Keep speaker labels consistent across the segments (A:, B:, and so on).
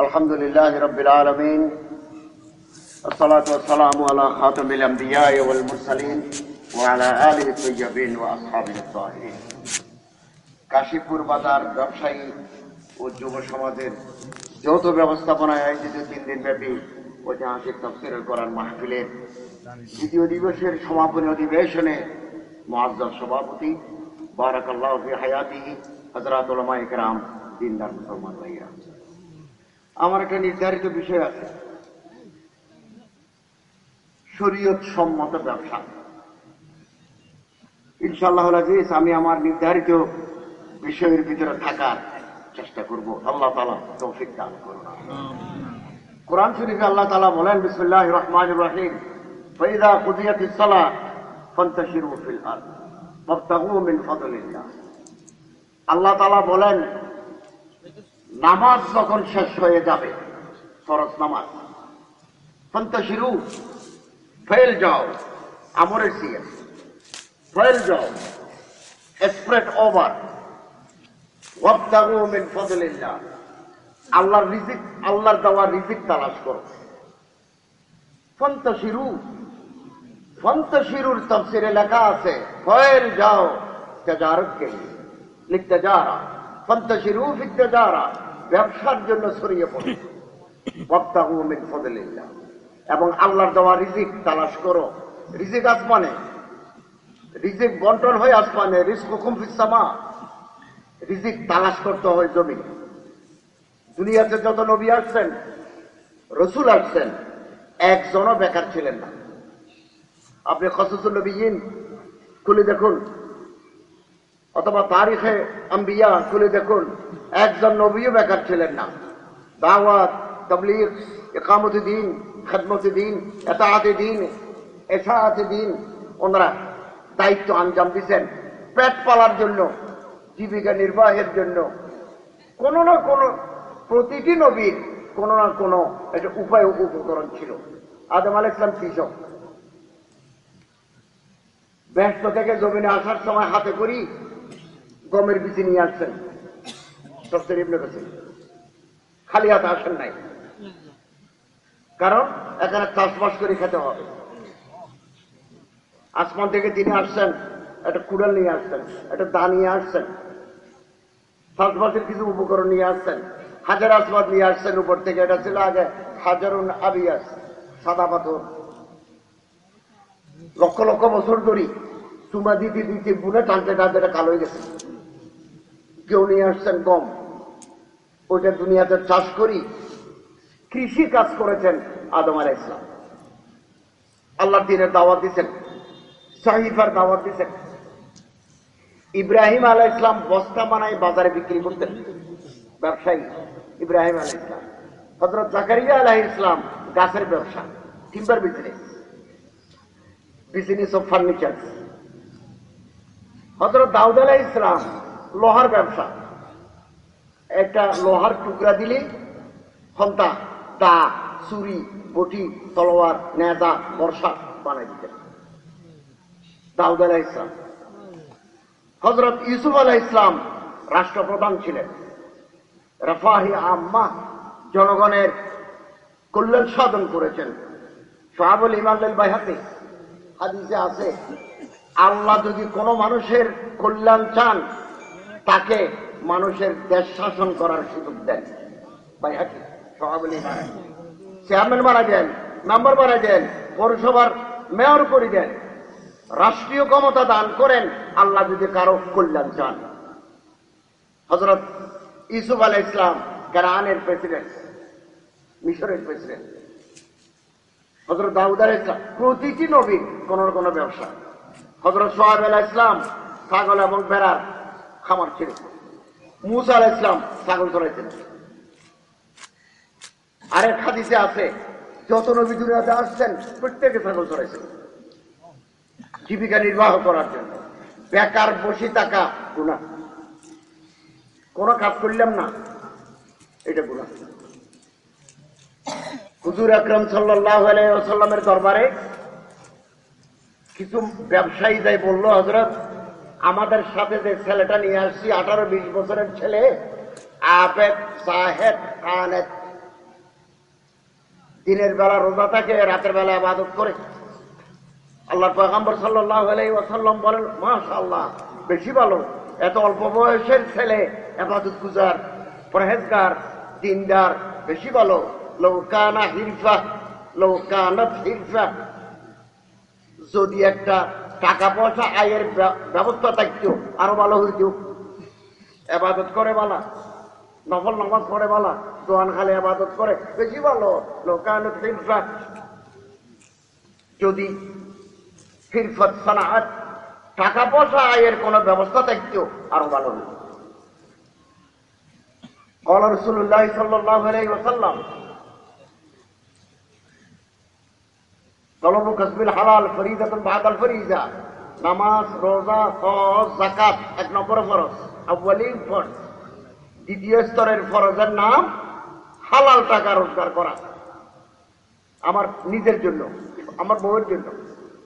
A: الحمد لله رب العالمين الصلاة والسلام على خاتم الأنبياء والمرسلين وعلى آله الطيبين وأصحابه الطاهرين কাশীপুর বাজার ব্যবসায়ী ও যুব সমাজের যৌথ ব্যবস্থাপনায় আয়োজিত তিন দিন ব্যাপী ঐতিহাসিক তফসিরের করার মাহফিলের দ্বিতীয় দিবসের সমাপনী অধিবেশনে মহাজ্জার সভাপতি বারাকাল্লাহ ফি হায়াতি হজরত ওলামা ইকরাম দিনদার মুসলমান ভাইয়া আমার একটা নির্ধারিত বিষয় আছে। শরীয়ত সম্মত ব্যবসা। ইনশাল্লাহ আজিজ আমি আমার নির্ধারিত বিষয়ের ভিতরে থাকার চেষ্টা করব। আল্লাহ তালা তৌফিক দান করুন। কোরআন শরীফে আল্লাহ তালা বলেন বিসমুল্লাহ রহমান রহিম ফৈদা কুদিয়াত সালা ফন্তাশিরু ফিল আরদ, ওয়াবতাগু মিন ফাদলিল্লাহ। আল্লাহ তালা বলেন নামাজ যখন শেষ হয়ে যাবে, ফরজ নামাজ, ফন্তাশিরু, ফেল যাও, আমরের সিএস ফেল যাও, স্প্রেড ওভার, ওয়াবতাগু মিন ফাদলিল্লাহ, আল্লাহর রিজিক, আল্লাহর দেওয়া রিজিক তালাশ করো। ফন্তশিরু, ফন্তশিরুর তফসিরে লেখা আছে ফয়েল যাও, তেজারত কে লিখতে যারা। ব্যবসার জন্য ছড়িয়ে পড়ো। ওয়াবতাগু মিন ফাদলিল্লাহ। এবং আল্লাহর দেওয়া রিজিক, তালাশ করো। রিজিক আসমানে। রিজিক বন্টন হয় আসমানে রিস্ক হুকুম ফিসামা রিজিক তালাশ করতে হয় জমিনে। দুনিয়াতে যত নবী আসছেন, রসুল আসছেন, একজনও বেকার ছিলেন না। আপনি খসুসুল নবীন, খুলে দেখুন। অথবা তারিখে আম্বিয়া, খুলে দেখুন। একজন নবীও বেকার ছিলেন না। দাওয়াত, তবলিগ একামত দিন খেদমত দিন এতাহাতে দিন এসাহাতে দিন ওনারা দায়িত্ব আঞ্জাম দিচ্ছেন পেট পালার জন্য, জীবিকা নির্বাহের জন্য। কোন না কোন প্রতিটি নবীর কোন না কোন একটা উপায় উপকরণ ছিল। আদম আল ইসলাম কৃষক ব্যস্ত থেকে জমিনে আসার সময় হাতে করি গমের বিচি নিয়ে আসছেন। সবচেয়ে ইবনে কাসির। খালি হাতে আসেন নাই। কারণ এখানে চাষবাস করে খেতে হবে। আসমান থেকে তিনি আসছেন, একটা কুড়াল নিয়ে আসছেন, একটা দা নিয়ে আসছেন। চাষবাসের কিছু উপকরণ নিয়ে আসছেন। হাজার আসবাদ নিয়ে আসছেন উপর থেকে। এটা ছিল আগে হাজারুন আবিয়াস, সাদা পাথর। লক্ষ লক্ষ বছর ধরি চুমা দিতে দিতে বুনে টানতে টানতে কালো হয়ে গেছে। কেউ নিয়ে আসছেন গম। ওইটা দুনিয়াতে চাষ করি, কৃষি কাজ করেছেন আদম আলাহ ইসলাম আল্লাহ দিনের দাওয়াত দিচ্ছেন সাহিফার দাওয়াত দিচ্ছেন ইব্রাহিম আলাহ ইসলাম বস্তা বানায় বাজারে বিক্রি করতেন। ব্যবসায়ী ইব্রাহিম আলাহ ইসলাম হজরত জাকারিয়া আলাহ ইসলাম গাছের ব্যবসা timber business business of furniture হজরত দাউদ আলাহ ইসলাম লোহার ব্যবসা। একটা লোহার টুকরা দিলে হন্তা দা, ছুরি, বটি, তলোয়ার, নেজা, বর্ষা বানাই দিতেন দাউদ আলাহ ইসলাম। হজরত ইউসুফ আলাহ ইসলাম রাষ্ট্রপ্রধান ছিলেন। রাফাহি আম্মা জনগণের কল্যাণ সাধন করেছেন। সোহাবুল ইমানুল বাইহাতে হাদিসে আছে, আল্লাহ যদি কোনো মানুষের কল্যাণ চান তাকে মানুষের দেশ শাসন করার সুযোগ দেন। ইমান চেয়ারম্যান বানাই দেন, মেম্বার বানাই দেন, পৌরসভার মেয়র করে দেন। রাষ্ট্রীয় ক্ষমতা দান করেন, আল্লাহ যদি কারও কল্যাণ চান। হজরত ইসুফ আলাহ ইসলাম কারানের প্রেসিডেন্ট, মিশরের প্রেসিডেন্ট। হজরত দাউদ ইসলাম প্রতিটি নবীর কোন না কোনো ব্যবসা। হজরত সোহাব আলাহ ইসলাম ছাগল এবং ভেড়ার খামার ছিল মুসা আলাহ ইসলাম ছাগল চড়াইছিলেন আরেক হাদিসে আছে, যত নবী দুনিয়াতে আসছেন, প্রত্যেকে ছাগল চড়াইছেন জীবিকা নির্বাহ করার জন্য। বেকার বসে থাকা গুণা কোন কাজ করলাম না, এটা গুণা হুজুর আকরম সাল্লামের দরবারে কিছু ব্যবসায়ী যাই বলল হজরত আমাদের সাথে যে ছেলেটা নিয়ে আসছি, আঠারো বিশ বছরের ছেলে, আবেদ সাহেব কানেদ দিনের বেলা রোজা থাকে, রাতের বেলা আবাদত করে। আল্লাহ পয়গম্বর ওয়াসাল্লাম বলেন, মাশাআল্লাহ, বেশি ভালো। এত অল্প বয়সের ছেলে, আবাদত গুজার, পরহেজগার, দিনদার, বেশি ভালো। লৌকানা হিরফা লৌকানাত হিরফা। যদি একটা টাকা পয়সা আয়ের ব্য- ব্যবস্থা থাকতো আরো ভালো হইতো আবাদত করে বালা নফল নামাজ পড়ে বালা দোয়ান খালে আবাদত করে বেশি ভালো লোকানত হিরফা যদি হিরফত সানাত টাকা পয়সা আয়ের কোন ব্যবস্থা থাকতো আরো ভালো হইতো قال رسول الله صلى الله عليه وسلم তলবু কসবিল হালাল, ফরিদাতুন বাদাল ফরিজা নামাজ, রোজা হজ জাকাত এক নম্বর ফরজ। আব্বালিম ফরজ। দ্বিতীয় স্তরের ফরজের নাম হালাল টাকা রোজগার করা। আমার নিজের জন্য, আমার বউয়ের জন্য,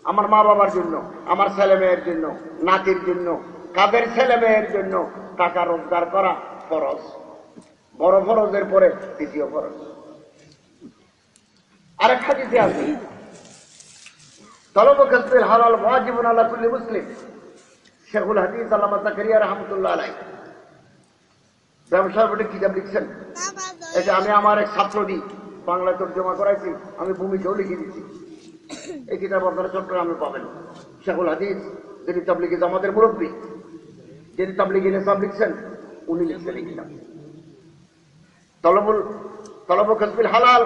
A: আমার মা বাবার জন্য, আমার ছেলে মেয়ের জন্য, নাতির জন্য, কাদের ছেলে মেয়ের জন্য টাকা রোজগার করা ফরজ। বড় ফরজের পরে তৃতীয় ফরজ। আরেক হাদিসে আছে। তলব কাসবিল হালাল ওয়াজিবুন আলা কুল্লি মুসলিম শেখুল হাদিস আল্লামা জাকারিয়া রহমতুল্লাহ আলাই ব্যবসার বটে কিতাব লিখছেন। এটা আমি আমার এক ছাত্র দিই বাংলায় তর্জমা করাইছি, আমি ভূমিকেও লিখে দিচ্ছি এই কিতাব আপনারা চট্টগ্রামে পাবেন। শেখুল হাদিস, যিনি তাবলিগি জামাতের মুরব্বী, যিনি তাবলিগি নেশাব লিখছেন, উনি লিখছেন এই কিতাব। তলবুল তলব কাসবিল হালাল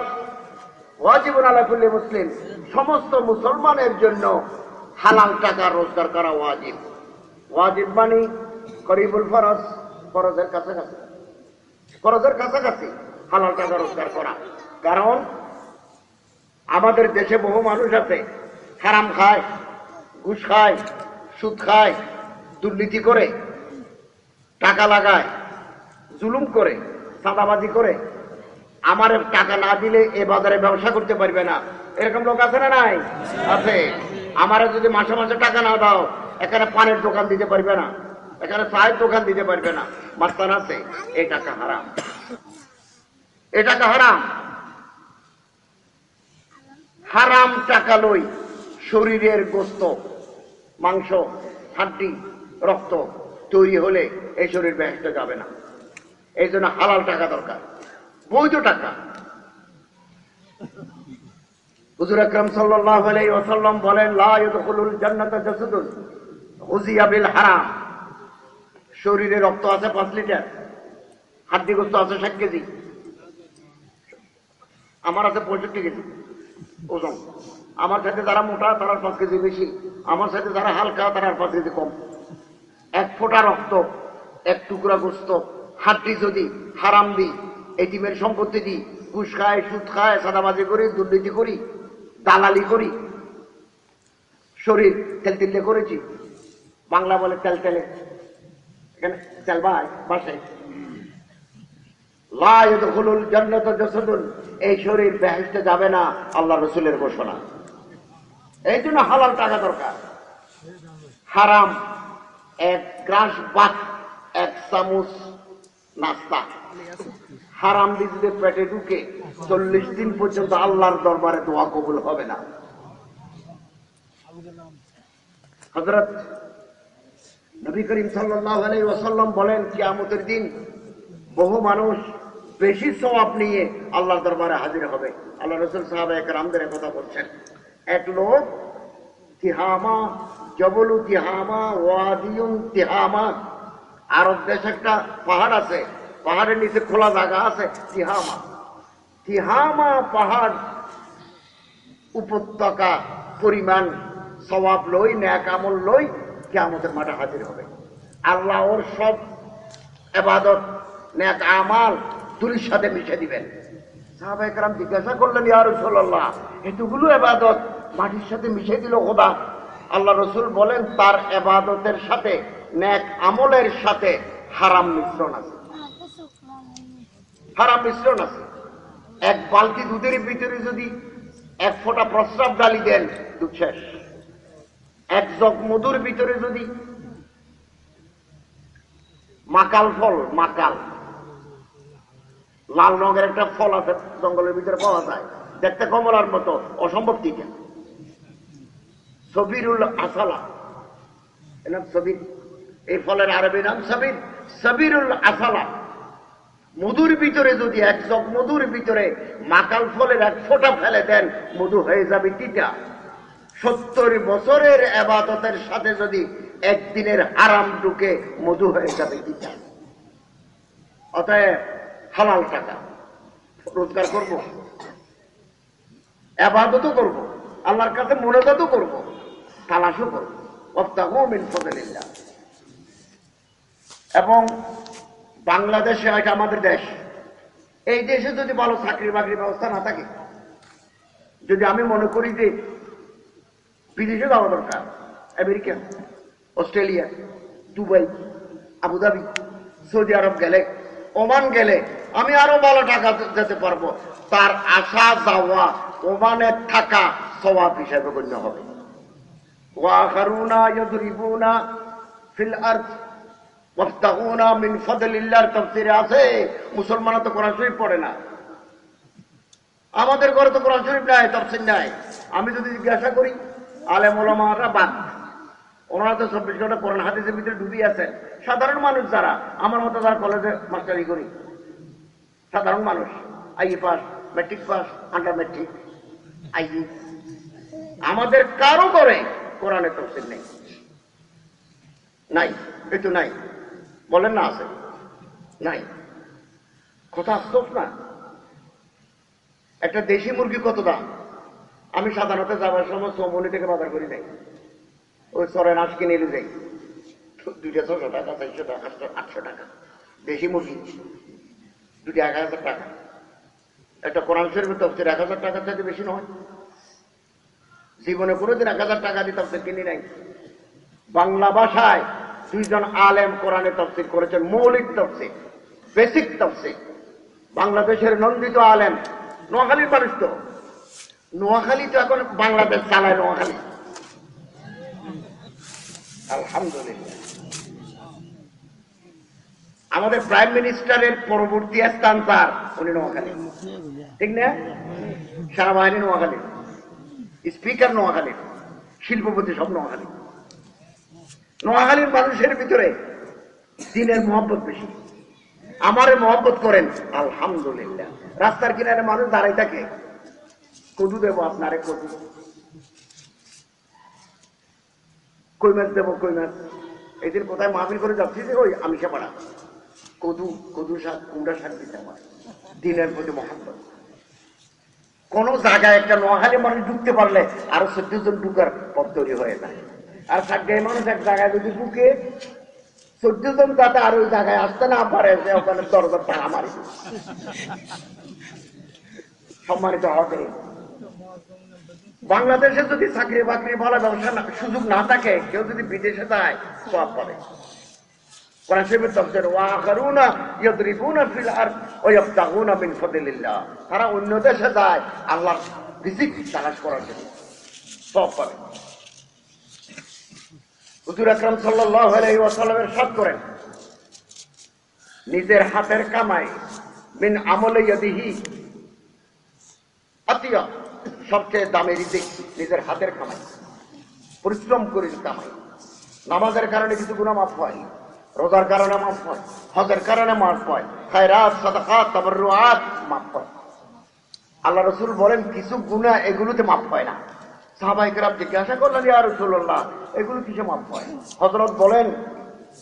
A: ওয়াজিবুন আলা কুল্লি মুসলিম। সমস্ত মুসলমানের জন্য হালাল টাকা রোজগার করা ওয়াজিব। ওয়াজিব মানে করিবুল ফরজ, ফরজের কাছাকাছি। ফরজের কাছাকাছি হালাল টাকা রোজগার করা। কারণ আমাদের দেশে বহু মানুষ আছে, হারাম খায়, ঘুষ খায়, সুদ খায়, দুর্নীতি করে, টাকা লাগায়, জুলুম করে, চাঁদাবাজি করে আমার টাকা না দিলে এ বাজারে ব্যবসা করতে পারবে না। এরকম লোক আছে না নাই? আছে। আমারে যদি মাসে মাসে টাকা না দাও, এখানে পানের দোকান দিতে পারবে না। এখানে চায়ের দোকান দিতে পারবে না। মাস্তান আছে, এই টাকা হারাম। এ টাকা হারাম। হারাম টাকা লই শরীরের গোস্ত, মাংস, হাড্ডি, রক্ত তৈরি হলে এই শরীর ব্যস্ত যাবে না। এই জন্য হালাল টাকা দরকার। বৈধ টাকা। হুজুর আকরাম সাল্লাল্লাহু আলাইহি ওয়াসাল্লাম বলেন, লা ইয়াদখুলুল জান্নাতা জাসাদুন বিল হারাম। শরীরে রক্ত আছে পাঁচ লিটার, হাড্ডি গোস্ত আছে ষাট কেজি। আমার আছে পঁয়ষট্টি কেজি ওজন। আমার সাথে যারা মোটা তারা পাঁচ কেজি বেশি। আমার সাথে যারা হালকা তারা আর পাঁচ কেজি কম। এক ফোঁটা রক্ত, এক টুকরা গোস্ত, হাড্ডি যদি হারাম দিই এটিমের সম্পত্তি দিই। ঘুষ খায় সুদ খায় সাদাবাজি করি, দুর্নীতি করি, দালালি করি। শরীর তেল তেলে করেছি। বাংলা বলে তেল তেলে। এখানে তেল ভাই বাসে লাহুল জান্নাত জাসাদুন। এই শরীর বেহেস্তে যাবে না আল্লাহ রসুলের ঘোষণা। এই জন্য হালাল টাকা দরকার। হারাম। এক গ্রাস ভাত, এক চামচ নাস্তা। হারাম যদি পেটে ঢুকে চল্লিশ দিন পর্যন্ত আল্লাহর দরবারে দোয়া কবুল হবে না। হজরত নবী করিম সাল্লাল্লাহু আলাইহি ওয়াসাল্লাম বলেন, কিয়ামতের দিন বহু মানুষ বেশি সওয়াব নিয়ে আল্লাহর দরবারে হাজির হবে। আল্লাহ রসুল সাহাবা একরামদের কথা বলছেন, এক লোক তিহামা, জবলু তিহামা, ওয়াদিউন তিহামা, আরব দেশ একটা পাহাড় আছে পাহাড়ের নিচে খোলা জায়গা আছে, তিহামা। তিহামা পাহাড় উপত্যকা পরিমাণ সবাব লই, ন্যাক আমল লই কেমতের মাঠে হাজির হবে। আল্লাহ ওর সব এবাদত ন্যাক আমাল তুলির সাথে মিশে দিবেন। সাহাবাহাম জিজ্ঞাসা করলেন, ইয়া রসুল্লাহ এতগুলো এবাদত মাটির সাথে মিশে দিল খোদা? আল্লাহ রসুল বলেন, তার এবাদতের সাথে, ন্যাক আমলের সাথে হারাম মিশ্রণ আছে। হারাম মিশ্রণ আছে। এক বালতি দুধের ভিতরে যদি এক ফোঁটা প্রস্রাব ডালি দেন, দুধ শেষ। এক জগ মধুর ভিতরে যদি মাকাল ফল, মাকাল। লাল রঙের একটা ফল আছে, জঙ্গলের ভিতরে পাওয়া যায়। দেখতে কমলার মতো, অসম্ভব টিকা। সবিরুল আসালা। এর নাম সবির। এই ফলের আরবি নাম সবির। সবিরুল আসালা। মধুর ভিতরে যদি এক জগ মধুর ভিতরে মাকাল ফলের এক ফোঁটা ফেলে দেন, মধু হয়ে যাবে তিতা। সত্তর বছরের আবাদতের সাথে যদি একদিনের আরাম ঢুকে মধু হয়ে যাবে তিতা। অতএব হালাল টাকা। রোজগার করব। আবাদতও করব। আল্লাহর কাছে মনোজাতও করব। তালাশও করব। অফতাহ মিন ফজলিল্লাহ এবং বাংলাদেশে এটা আমাদের দেশ। এই দেশে যদি ভালো চাকরি বাকরির ব্যবস্থা না থাকে, যদি আমি মনে করি যে বিদেশে যাওয়া দরকার, America, Australia, Dubai, Abu Dhabi, Saudi Arab গেলে, ওমান গেলে আমি আরও ভালো টাকা যেতে পারব। তার আশা যাওয়া, ওমানে থাকা সবাব হিসেবে গণ্য হবে। ওয়াখারুনা ইয়াদরিবুনা ফিল ওয়াফতাহুনা আছে, মুসলমানরা তো কোরআন শরীফ পড়ে না। আমাদের ঘরে তো কোরআন শরীফ নাই, তাফসীর নাই। আমি যদি জিজ্ঞাসা করি, আলেম ওলামারা বাদ ওনারা তো চব্বিশ ঘণ্টা কোরআন হাদিসের ভিতরে ডুবি আছেন। সাধারণ মানুষ যারা, আমার মতো যারা কলেজে মাস্টারি করি, সাধারণ মানুষ IA pass, matric pass, under matric আইই আমাদের কারও করে কোরআনের তফসিল নেই। নাই তো নাই। বলেন না আছে। নাই। কথা আফসোস না। একটা দেশি মুরগি কত দাম? আমি সাধারণত যাবার সময় চৌমনি থেকে বাজার করি নাই। ওই চরের আঁশ কিনে নিয়ে যাই দুইটা ছশো টাকা, চারশো টাকা আটশো টাকা। দেশি মুরগি। দুটি এক হাজার টাকা। একটা কোরআন শরীফের তফসির এক হাজার টাকার চাইতে বেশি নয়। জীবনে কোনোদিন এক হাজার টাকা দিয়ে তফসির কিনি নাই। বাংলা ভাষায় দুইজন আলেম কোরআনে তফসির করেছেন, মৌলিক তফসির বেসিক তফসির বাংলাদেশের নন্দিত আলেম, নোয়াখালীর মানুষ তো। নোয়াখালী তো এখন বাংলাদেশ চালায়, নোয়াখালী। আলহামদুলিল্লাহ। আমাদের প্রাইম মিনিস্টারের পরবর্তী স্থান তার উনি নোয়াখালী। ঠিক না? সেনাবাহিনী নোয়াখালী। স্পিকার নোয়াখালী। শিল্পপতি সব নোয়াখালী। নোয়াখালীর মানুষের ভিতরে দিনের মহব্বত বেশি। আমারে মহব্বত করেন, আলহামদুলিল্লাহ। রাস্তার কিনারে মানুষ দাঁড়াই থাকে। কদু দেব আপনারে, কদু। কই মাছ দেবো, কই মাছ? এদিন কোথায় মাহফিল করে যাচ্ছি যে ওই আমি পাড়া। কদু কদু শাক, কুমড়া শাক দিতে আমার দিনের প্রতি মহাব্বত। কোন জায়গায় একটা নোয়াখালী মানুষ ঢুকতে পারলে আরও চোদ্দ জন ঢুকার পথ তৈরি হয়ে যায়। আর সাজ্ঞায় মানুষ এক জায়গায় যদি ঢুকে চোদ্দ জন যাতে আর ওই জায়গায় আসতে না পারে, সে ওখানে দরজা টাকা মারি সম্মানিত হবে। বাংলাদেশে যদি চাকরি বাকরি ভালো ব্যবসা সুযোগ না থাকে, কেউ যদি বিদেশে যায় সব পাবে। তারা অন্য দেশে যায় তালাশ করার জন্য সব পাবে। হুজুর আকরাম করেন। নিজের হাতের কামাই, মিন আমলে ইয়াদিহি, আতিয়া, সবচেয়ে দামের নিজের হাতের কামাই। পরিশ্রম করে কামাই। নামাজের কারণে কিছু গুণা মাফ হয়, রোজার কারণে মাফ হয়, হজের কারণে মাফ হয়, খায়রাত, সাদাকাত তাবাররুআত মাফ হয়। আল্লাহ রসুল বলেন, কিছু গুণা এগুলোতে মাফ হয় না। সাহাবাই কেরাম জিজ্ঞাসা করলেন, ইয়া রসুল্লাহ এগুলো কিসে মাফ হয়? হজরত বলেন,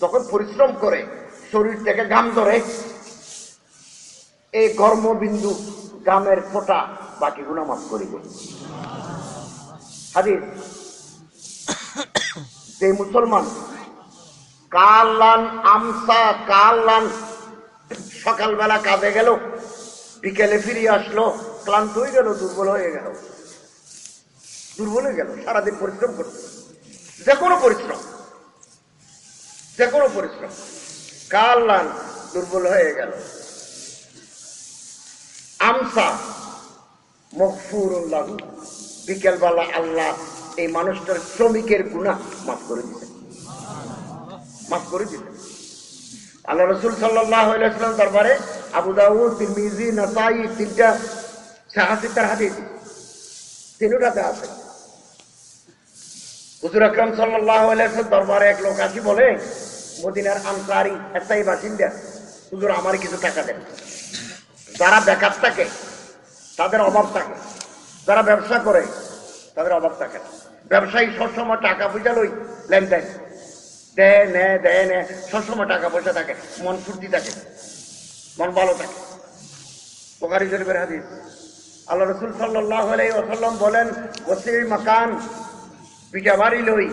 A: যখন পরিশ্রম করে শরীর থেকে ঘাম ধরে, এই কর্মবিন্দু গামের ফোঁটা বাকি গুণা মাফ করিবে হাদিস। যে মুসলমান, কালান আমসা, কালান, সকালবেলা কাজে গেল, বিকেলে ফিরিয়ে আসলো, ক্লান্ত হয়ে গেল, দুর্বল হয়ে গেল। দুর্বল হয়ে গেল, সারাদিন পরিশ্রম করতে যে কোনো পরিশ্রম, যে কোনো পরিশ্রম। কালান দুর্বল হয়ে গেল। আমসা মকফুরুল্লাহ বিকেলবেলা আল্লাহ এই মানুষটার শ্রমিকের গুণা মাফ করে দিতেন মাফ করে দিতেন আল্লাহ রসুল সাল্লাম দরবারে আবু দাউদ তিনটা সাহাসিতার হাদিস তিনটাতে আছে। হুজুর আকরাম সাল্লাহ দরবারে এক লোক আসি বলে, মদিনার আনসারি, একটাই বাসিন্দা, হুজুর আমার কিছু টাকা দেন। যারা বেকার থাকে, তাদের অভাব থাকে। যারা ব্যবসা করে, তাদের অভাব থাকে ব্যবসায়ী সবসময় টাকা পয়সা লই লেনদেন। দেয় নে দেয় নে, সবসময় টাকা পয়সা থাকে, মন ফুর্তি থাকে, মন ভালো থাকে। বোখারি শরীফের হাদিস। আল্লাহ রসুল সাল্লাহ ওসাল্লাম বলেন ওসির মাকান পিঠা বাড়ি লই,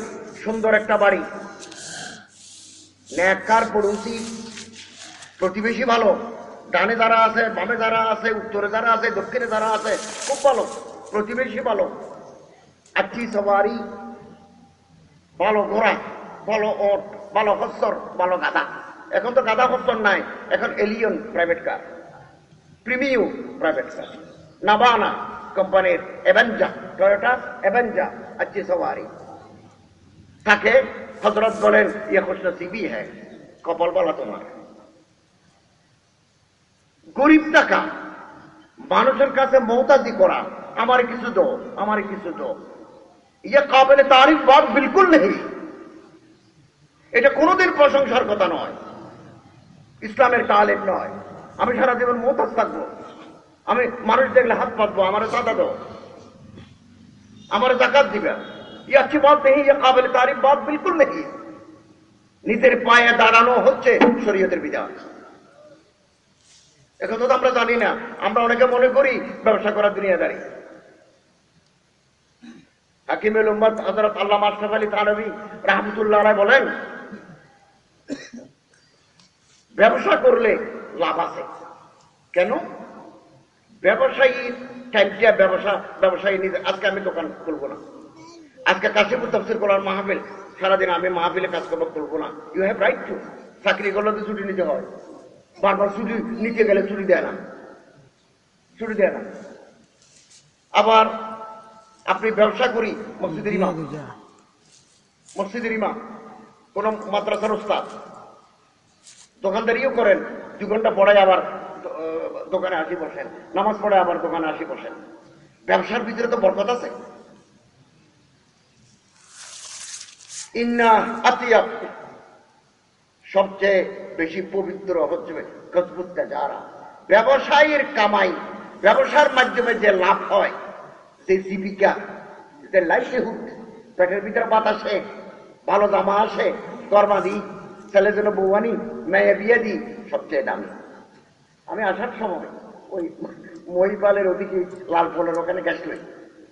A: সুন্দর একটা বাড়ি। ন্যাকার পড়ুসি প্রতিবেশী ভালো। ডানে যারা আছে, বামে যারা আছে, উত্তরে যারা আছে, দক্ষিণে যারা আছে, খুব ভালো। প্রতিবেশী ভালো। আচ্ছি সবারই ভালো ঘোড়া, ভালো ওট, ভালো হস্তর ভালো গাদা এখন তো গাদা হস্তর নাই, এখন Allion private car Premio private car নাবানা কোম্পানির অ্যাভেঞ্জা টয়োটা অ্যাভেঞ্জা আচ্ছি সবারই তাকে হজরত বলেন ইয়ে খুশ নসিবি হ্যাঁ কপাল বলা তোমার। গরিব টাকা, মানুষের কাছে মৌতাজি করা, আমার কিছু দো, আমার কিছু দো। ইয়ে কাবেলে তারিফ বাদ বিলকুল নেই। এটা কোনোদিন প্রশংসার কথা নয়। ইসলামের তালেম নয়। আমি সারা জীবন মৌতাজ থাকব। আমি মানুষ দেখলে হাত পাতবো, আমার চাঁদা দো আমার জাকাত দিবে ये अच्छी बात नहीं ये काबिल तारीफ बात बिल्कुल नहीं নিজের পায়ে দাঁড়ানো হচ্ছে শরীয়তের বিধান এখন তো আমরা জানি না আমরা অনেকে মনে করি ব্যবসা করা দুনিয়াদারি হাকিমুল উম্মদ হযরত আল্লামা আশরাফ আলী থানভী রাহমাতুল্লাহ আলাইহি বলেন ব্যবসা করলে লাভ আছে কেন ব্যবসায়ী টাইপটা ব্যবসা ব্যবসায়ী নিজে। আজকে আমি দোকান খুলবো না। আজকে কাশিপুর তফসির করার মাহফিল সারাদিন আমি মাহফিলে কাজ করব করব না। ইউ হ্যাভ রাইট টু চাকরি করলে তো ছুটি নিতে হয়। বারবার ছুটি নিতে গেলে ছুটি দেয় না। ছুটি দেয় না। আবার আপনি ব্যবসা করি মসজিদের ইমাম। মসজিদের ইমাম। কোন মাদ্রাসার ওস্তাদ। দোকানদারিও করেন। দু ঘণ্টা পড়ায় আবার দোকানে আসি বসেন। নামাজ পড়ে আবার দোকানে আসি বসেন। ব্যবসার ভিতরে তো বরকত আছে। ইন্না আতিয়াব। সবচেয়ে বেশি পবিত্র হচ্ছে গজবুত্তা যারা ব্যবসায়ীর কামাই, ব্যবসার মাধ্যমে যে লাভ হয়, যে জীবিকা, যে লাইভলিহুড পেটের ভিতরে বাতাসে ভালো জামা আসে গরমা দিই, ছেলে জন্য বৌয়ানি মেয়ে বিয়ে দিই, সবচেয়ে দামি। আমি আসার সময় ওই মহিপালের ওদিকে লাল ফলের ওখানে গেছিলেন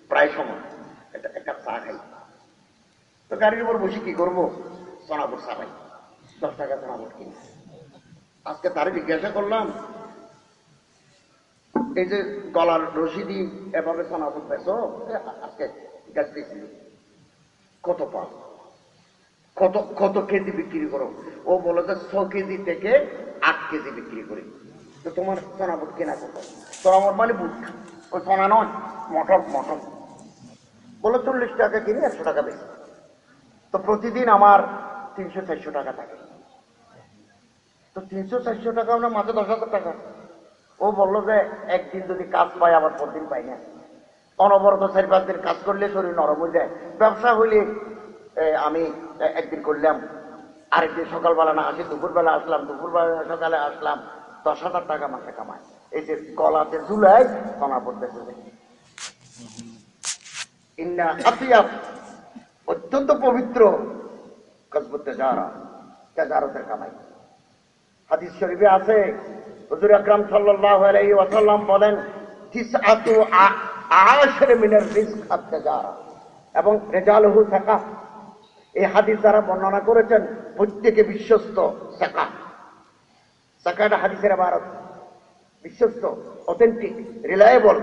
A: প্রায় সময়। একটা একটা চা খাই। তো গাড়ির উপর বসে কি করব? সোনাপুর সাবাই দশ টাকা সোনাপুর কিনে। আজকে তারে জিজ্ঞাসা করলাম এই যে গলার রশিদি এভাবে সোনাপুর এ, আজকে গাছ কত পাও? কত কত কেজি বিক্রি করো? ও বলে যে ছ কেজি থেকে আট কেজি বিক্রি করি। তো তোমার সোনা বুট কেনা কত সোনামট মানে বুট। ওই সোনা নয়, মটর মটর। বলে চল্লিশ টাকা কিনি একশো টাকা বেশি। তো প্রতিদিন আমার তিনশো চারশো টাকা থাকে। তো তিনশো চারশো টাকা আমরা মাসে দশ হাজার টাকা। ও বলল যে, একদিন যদি কাজ পাই, আবার পরদিন পাই না। অনবরত চারি পাঁচ দিন কাজ করলে শরীর নরম হয়ে যায়। ব্যবসা হইলে আমি একদিন করলাম। আরেকদিন সকালবেলা না আসি, দুপুরবেলা আসলাম, দুপুরবেলা সকালে আসলাম। দশ হাজার টাকা মাসে কামায়। এই যে গলাতে ঝুলাই সোনা পড়তেছে অত্যন্ত পবিত্র কসবতে যারা তেজারতের কামাই। হাদিস শরীফে আছে, হুজুর আকরাম সাল্লাল্লাহু আলাইহি ওয়াসাল্লাম বলেন, তিসআতু আশর মিনার রিজক আত-তাজারা এবং রেজালহু সাকা। এই হাদিস দ্বারা বর্ণনা করেছেন, প্রত্যেকে বিশ্বস্ত সাকা। সাকাটা হাদিসের আবারত বিশ্বস্ত অথেন্টিক রিলায়েবল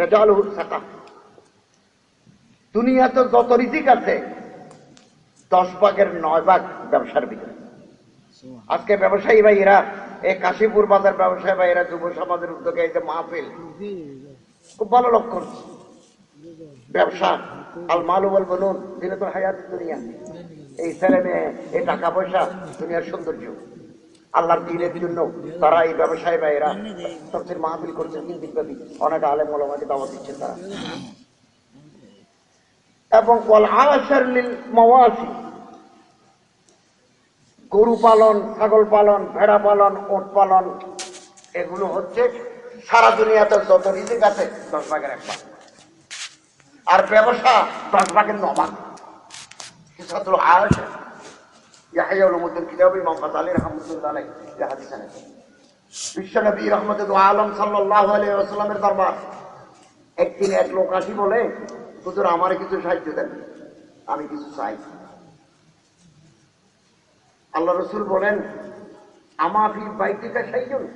A: রেজালহু সাকা। দুনিয়াতে যত রিজিক আছে, দশ ভাগের নয় ভাগ ব্যবসার ভিতরে। আজকে ব্যবসায়ী ভাইয়েরা, এই কাশীপুর বাজার ব্যবসায়ী ভাইয়েরা, যুব সমাজের উদ্যোগে এই যে মাহফিল, খুব ভালো লক্ষণ ব্যবসা, আল মালু বল বলুন দিনে তো হায়াত দুনিয়া। এই ছেলে মেয়ে, এই টাকা পয়সা, দুনিয়ার সৌন্দর্য। আল্লাহর দিনের জন্য তারা এই ব্যবসায়ী ভাইয়েরা তফসির মাহফিল করছেন তিন দিন ব্যাপী। অনেক আলেম ওলামাকে দাওয়াত দিচ্ছেন তারা। এবং গরু পালন, ছাগল পালন, ভেড়া পালন, ওট পালন, এগুলো হচ্ছে সারা দুনিয়াতে যত রিজিক আছে দশ ভাগের এক ভাগ আর ব্যবসা দশ ভাগের ন ভাগ। একদিন এক লোক আসি বলে, হুজুর, আমার কিছু সাহায্য দেন। আমি কিছু চাই। আল্লাহ রসুল বলেন আমাফি বাইতিকা সাইজন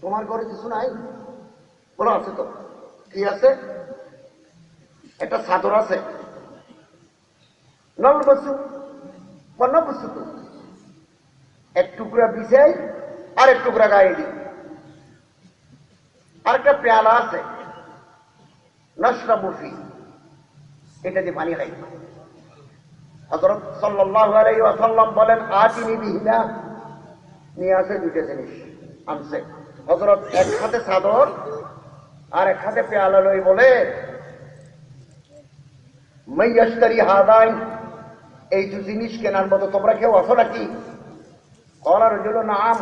A: তোমার ঘরে কিছু নাই? বলো, আছে তো। কি আছে? একটা চাদর আছে। বন্য বসু এক টুকরা বিছাই আর এক টুকরা গায়ে দিই। আর একটা পেয়ালা আছে মুফি এটা দিয়ে পানি খাই বলেন, আতিনি বিহিনা। নিয়ে আসে দুইটা জিনিস, আনছে। হজরত এক হাতে চাদর, আর এক হাতে পেয়ালা লই বলে, মাইয়াশতারি হাদাইন। এই দু জিনিস কেনার মতো তোমরা কেউ আছো নাকি? কলার জন্য নাম।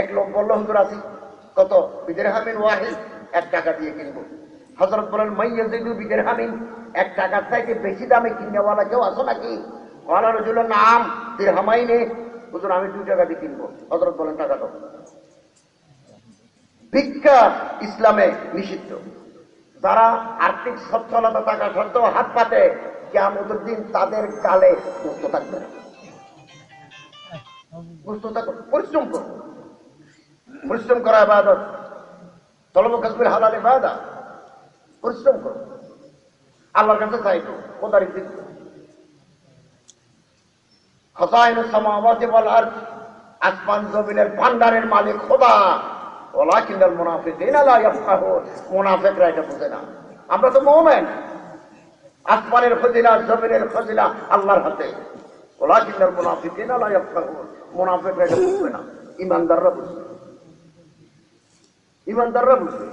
A: এক লোক বলল, হুজুর আছি কত? বিদের হামিন ওয়াহিদ, এক টাকা দিয়ে কিনবো। হজরত বলেন, মাইয়াজিদু বিদের হামিন এক টাকার চাইতে বেশি দামে কিনেওয়ালা কেউ আছো নাকি? কলার জন্য নাম তীর হামাইনে হুজুর, আমি দুই টাকা দিয়ে কিনবো। হজরত বলেন, টাকা তো ভিক্ষা ইসলামে নিষিদ্ধ। যারা আর্থিক সচ্ছলতা থাকা সত্ত্বেও হাত পাতে কেমন দিন তাদের কালে মুক্ত থাকবে। না মুক্ত থাকো, পরিশ্রম করো। পরিশ্রম করা ইবাদত, তলব কাশ্মীর হালালে বাদা পরিশ্রম করো। আল্লাহর কাছে চাইতো কোদারি দিত খসাইন সমাবাতে বলার আসমান জমিনের ভান্ডারের মালিক খোদা। ওলা কিন্দাল মুনাফিক মুনাফেকরা এটা বুঝে না। আমরা তো মোমেন। আসমানের খজিলা জমিনের খজিলা আল্লাহর হাতে। বুঝবে না। ইমানদাররা বুঝবে। ইমানদাররা বুঝবে।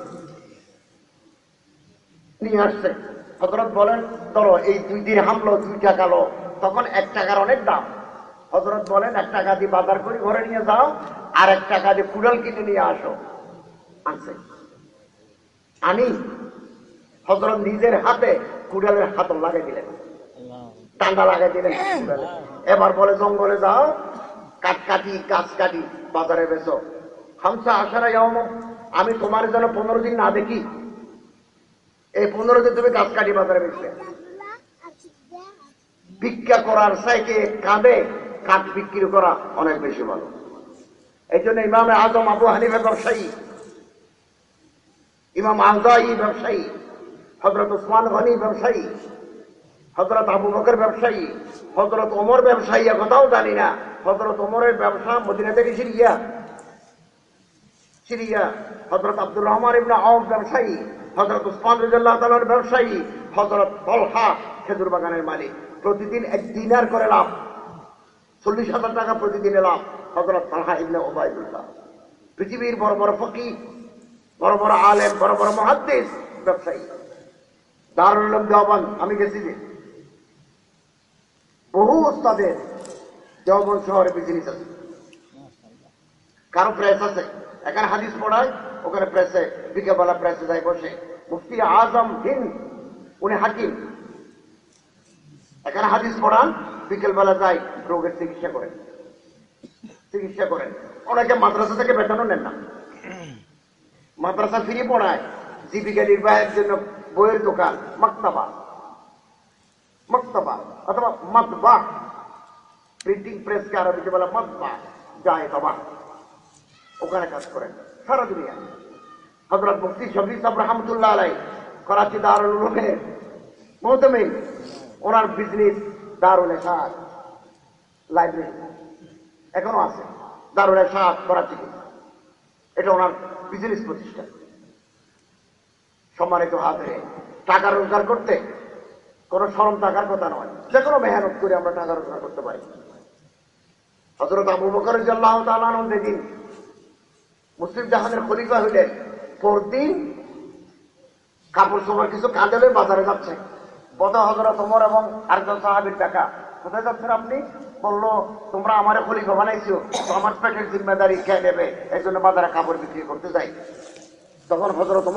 A: নিয়ে আসছে। হজরত বলেন, ধরো, এই দুই দিন হামলো, দুই টাকা লো। তখন এক টাকার অনেক দাম। হজরত বলেন, এক টাকা দিয়ে বাজার করে ঘরে নিয়ে যাও, আর এক টাকা দিয়ে কুড়াল কিনে নিয়ে আসো। আনছে। আনি। হজরত নিজের হাতে কুড়ালের হাতল লাগাই দিলেন। টান্ডা লাগাই দিলেন এবার বলে জঙ্গলে যাও কাঠ কাটি গাছ কাটি বাজারে বেচো। হামসা আসারা যাও আমি তোমার জন্য পনেরো দিন না দেখি। এই পনেরো দিন তুমি গাছ কাটি বাজারে বেচবে। ভিক্ষা করার সাইকে কাঁদে কাঠ বিক্রি করা অনেক বেশি ভালো। এই জন্য ইমামে আজম আবু হানিফা ব্যবসায়ী ইমাম আহদাই ব্যবসায়ী হজরত উসমান গনি ব্যবসায়ী হজরত আবু বকর ব্যবসায়ী হজরত ওমর ব্যবসায়ী কথাও জানি না। হজরত ওমরের ব্যবসা মদিনা থেকে সিরিয়া। সিরিয়া হজরত আব্দুর রহমান ইবনা আউফ ব্যবসায়ী হজরত উসমান রাজিয়াল্লাহু তাআলার ব্যবসায়ী হজরত তলহা খেজুর বাগানের মালিক। প্রতিদিন এক দিনার করে লাভ। চল্লিশ হাজার টাকা প্রতিদিনে লাভ। হজরত তলহা ইবনে ওবায়দুল্লাহ পৃথিবীর বড় বড় ফকি বড় বড় আলেম, বড় বড় মহাদ্দেশ ব্যবসায়ী। দারুল উলুম দেওয়ান, আমি গেছি যে। বহু উস্তাদের দেওয়ান শহরে বিজনেস আছে। কারও প্রেস আছে। এখানে হাদিস পড়ায়, ওখানে প্রেসে বিকেলবেলা প্রেসে যায় বসে। মুফতি আজম হিন্দ, উনি হাকিম। এখানে হাদিস পড়ান, বিকেলবেলা যায় রোগের চিকিৎসা করেন। চিকিৎসা করেন। অনেকে মাদ্রাসা থেকে বেতনও নেন না। মাদ্রাসা ফিরে পড়ায়। জীবিকা নির্বাহের জন্য বইয়ের দোকান, মাক্তাবা। মাক্তাবা অথবা মাতবা। প্রিন্টিং প্রেসকে আরবিতে বলে মাতবা যায় তবা ওখানে কাজ করেন, সারা দুনিয়া। হজরত মুফতি শফি সাহেব রহমতুল্লাহ আলাই করাচি দারুল উলুমের মহতমিন ওনার বিজনেস দারুল এসাদ লাইব্রেরি এখনও আছে, দারুল এসাদ করাচি। এটা ওনার বিজনেস প্রতিষ্ঠান। সম্মানিত হাতে, টাকা রোজগার করতে কোনো সরম টাকার কথা নয়। যে কোনো মেহনত করে আমরা টাকা রোজগার করতে পারি। হজরত আবু বকর জাল্লাহ যেদিন মুসলিম জাহানের খলিফা হইলেন পরদিন কাপড় সময় কিছু কাঁদেলে বাজারে যাচ্ছে কত হজরত ওমর এবং আরেকজন সাহাবির টাকা কোথায় যাচ্ছেন আপনি? বলল, তোমরা আমার খলিফা বানাইছো, তো আমার পেটের জিম্মেদারি খেয়ে নেবে? এই জন্য বাজারে কাপড় বিক্রি করতে যাই। তখন হজরত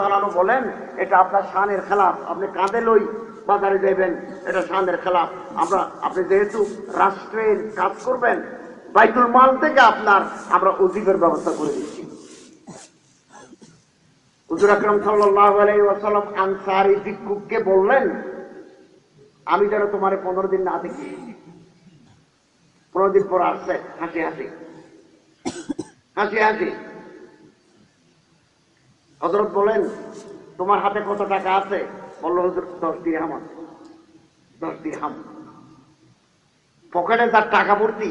A: তালানু বলেন, এটা আপনার শানের খেলাফ। আপনি কাঁদে লই বাজারে যাবেন এটা শানের খেলাফ। আমরা, আপনি যেহেতু রাষ্ট্রের কাজ করবেন, বাইতুল মাল থেকে আপনার, আমরা অধিকের ব্যবস্থা করে দিচ্ছি। হুজুর আকরম আলাই আনসারি বললেন, আমি যেন তোমার পনেরো দিন না দেখি। পনেরো দিন পর আসছে, হাসি হাসি। হাসি হাসি। হজরত বলেন, তোমার হাতে কত টাকা আছে? বলল, হুজুর, দশ দিরহাম আছে। দশ দিরহাম। পকেটে যার টাকা ভর্তি,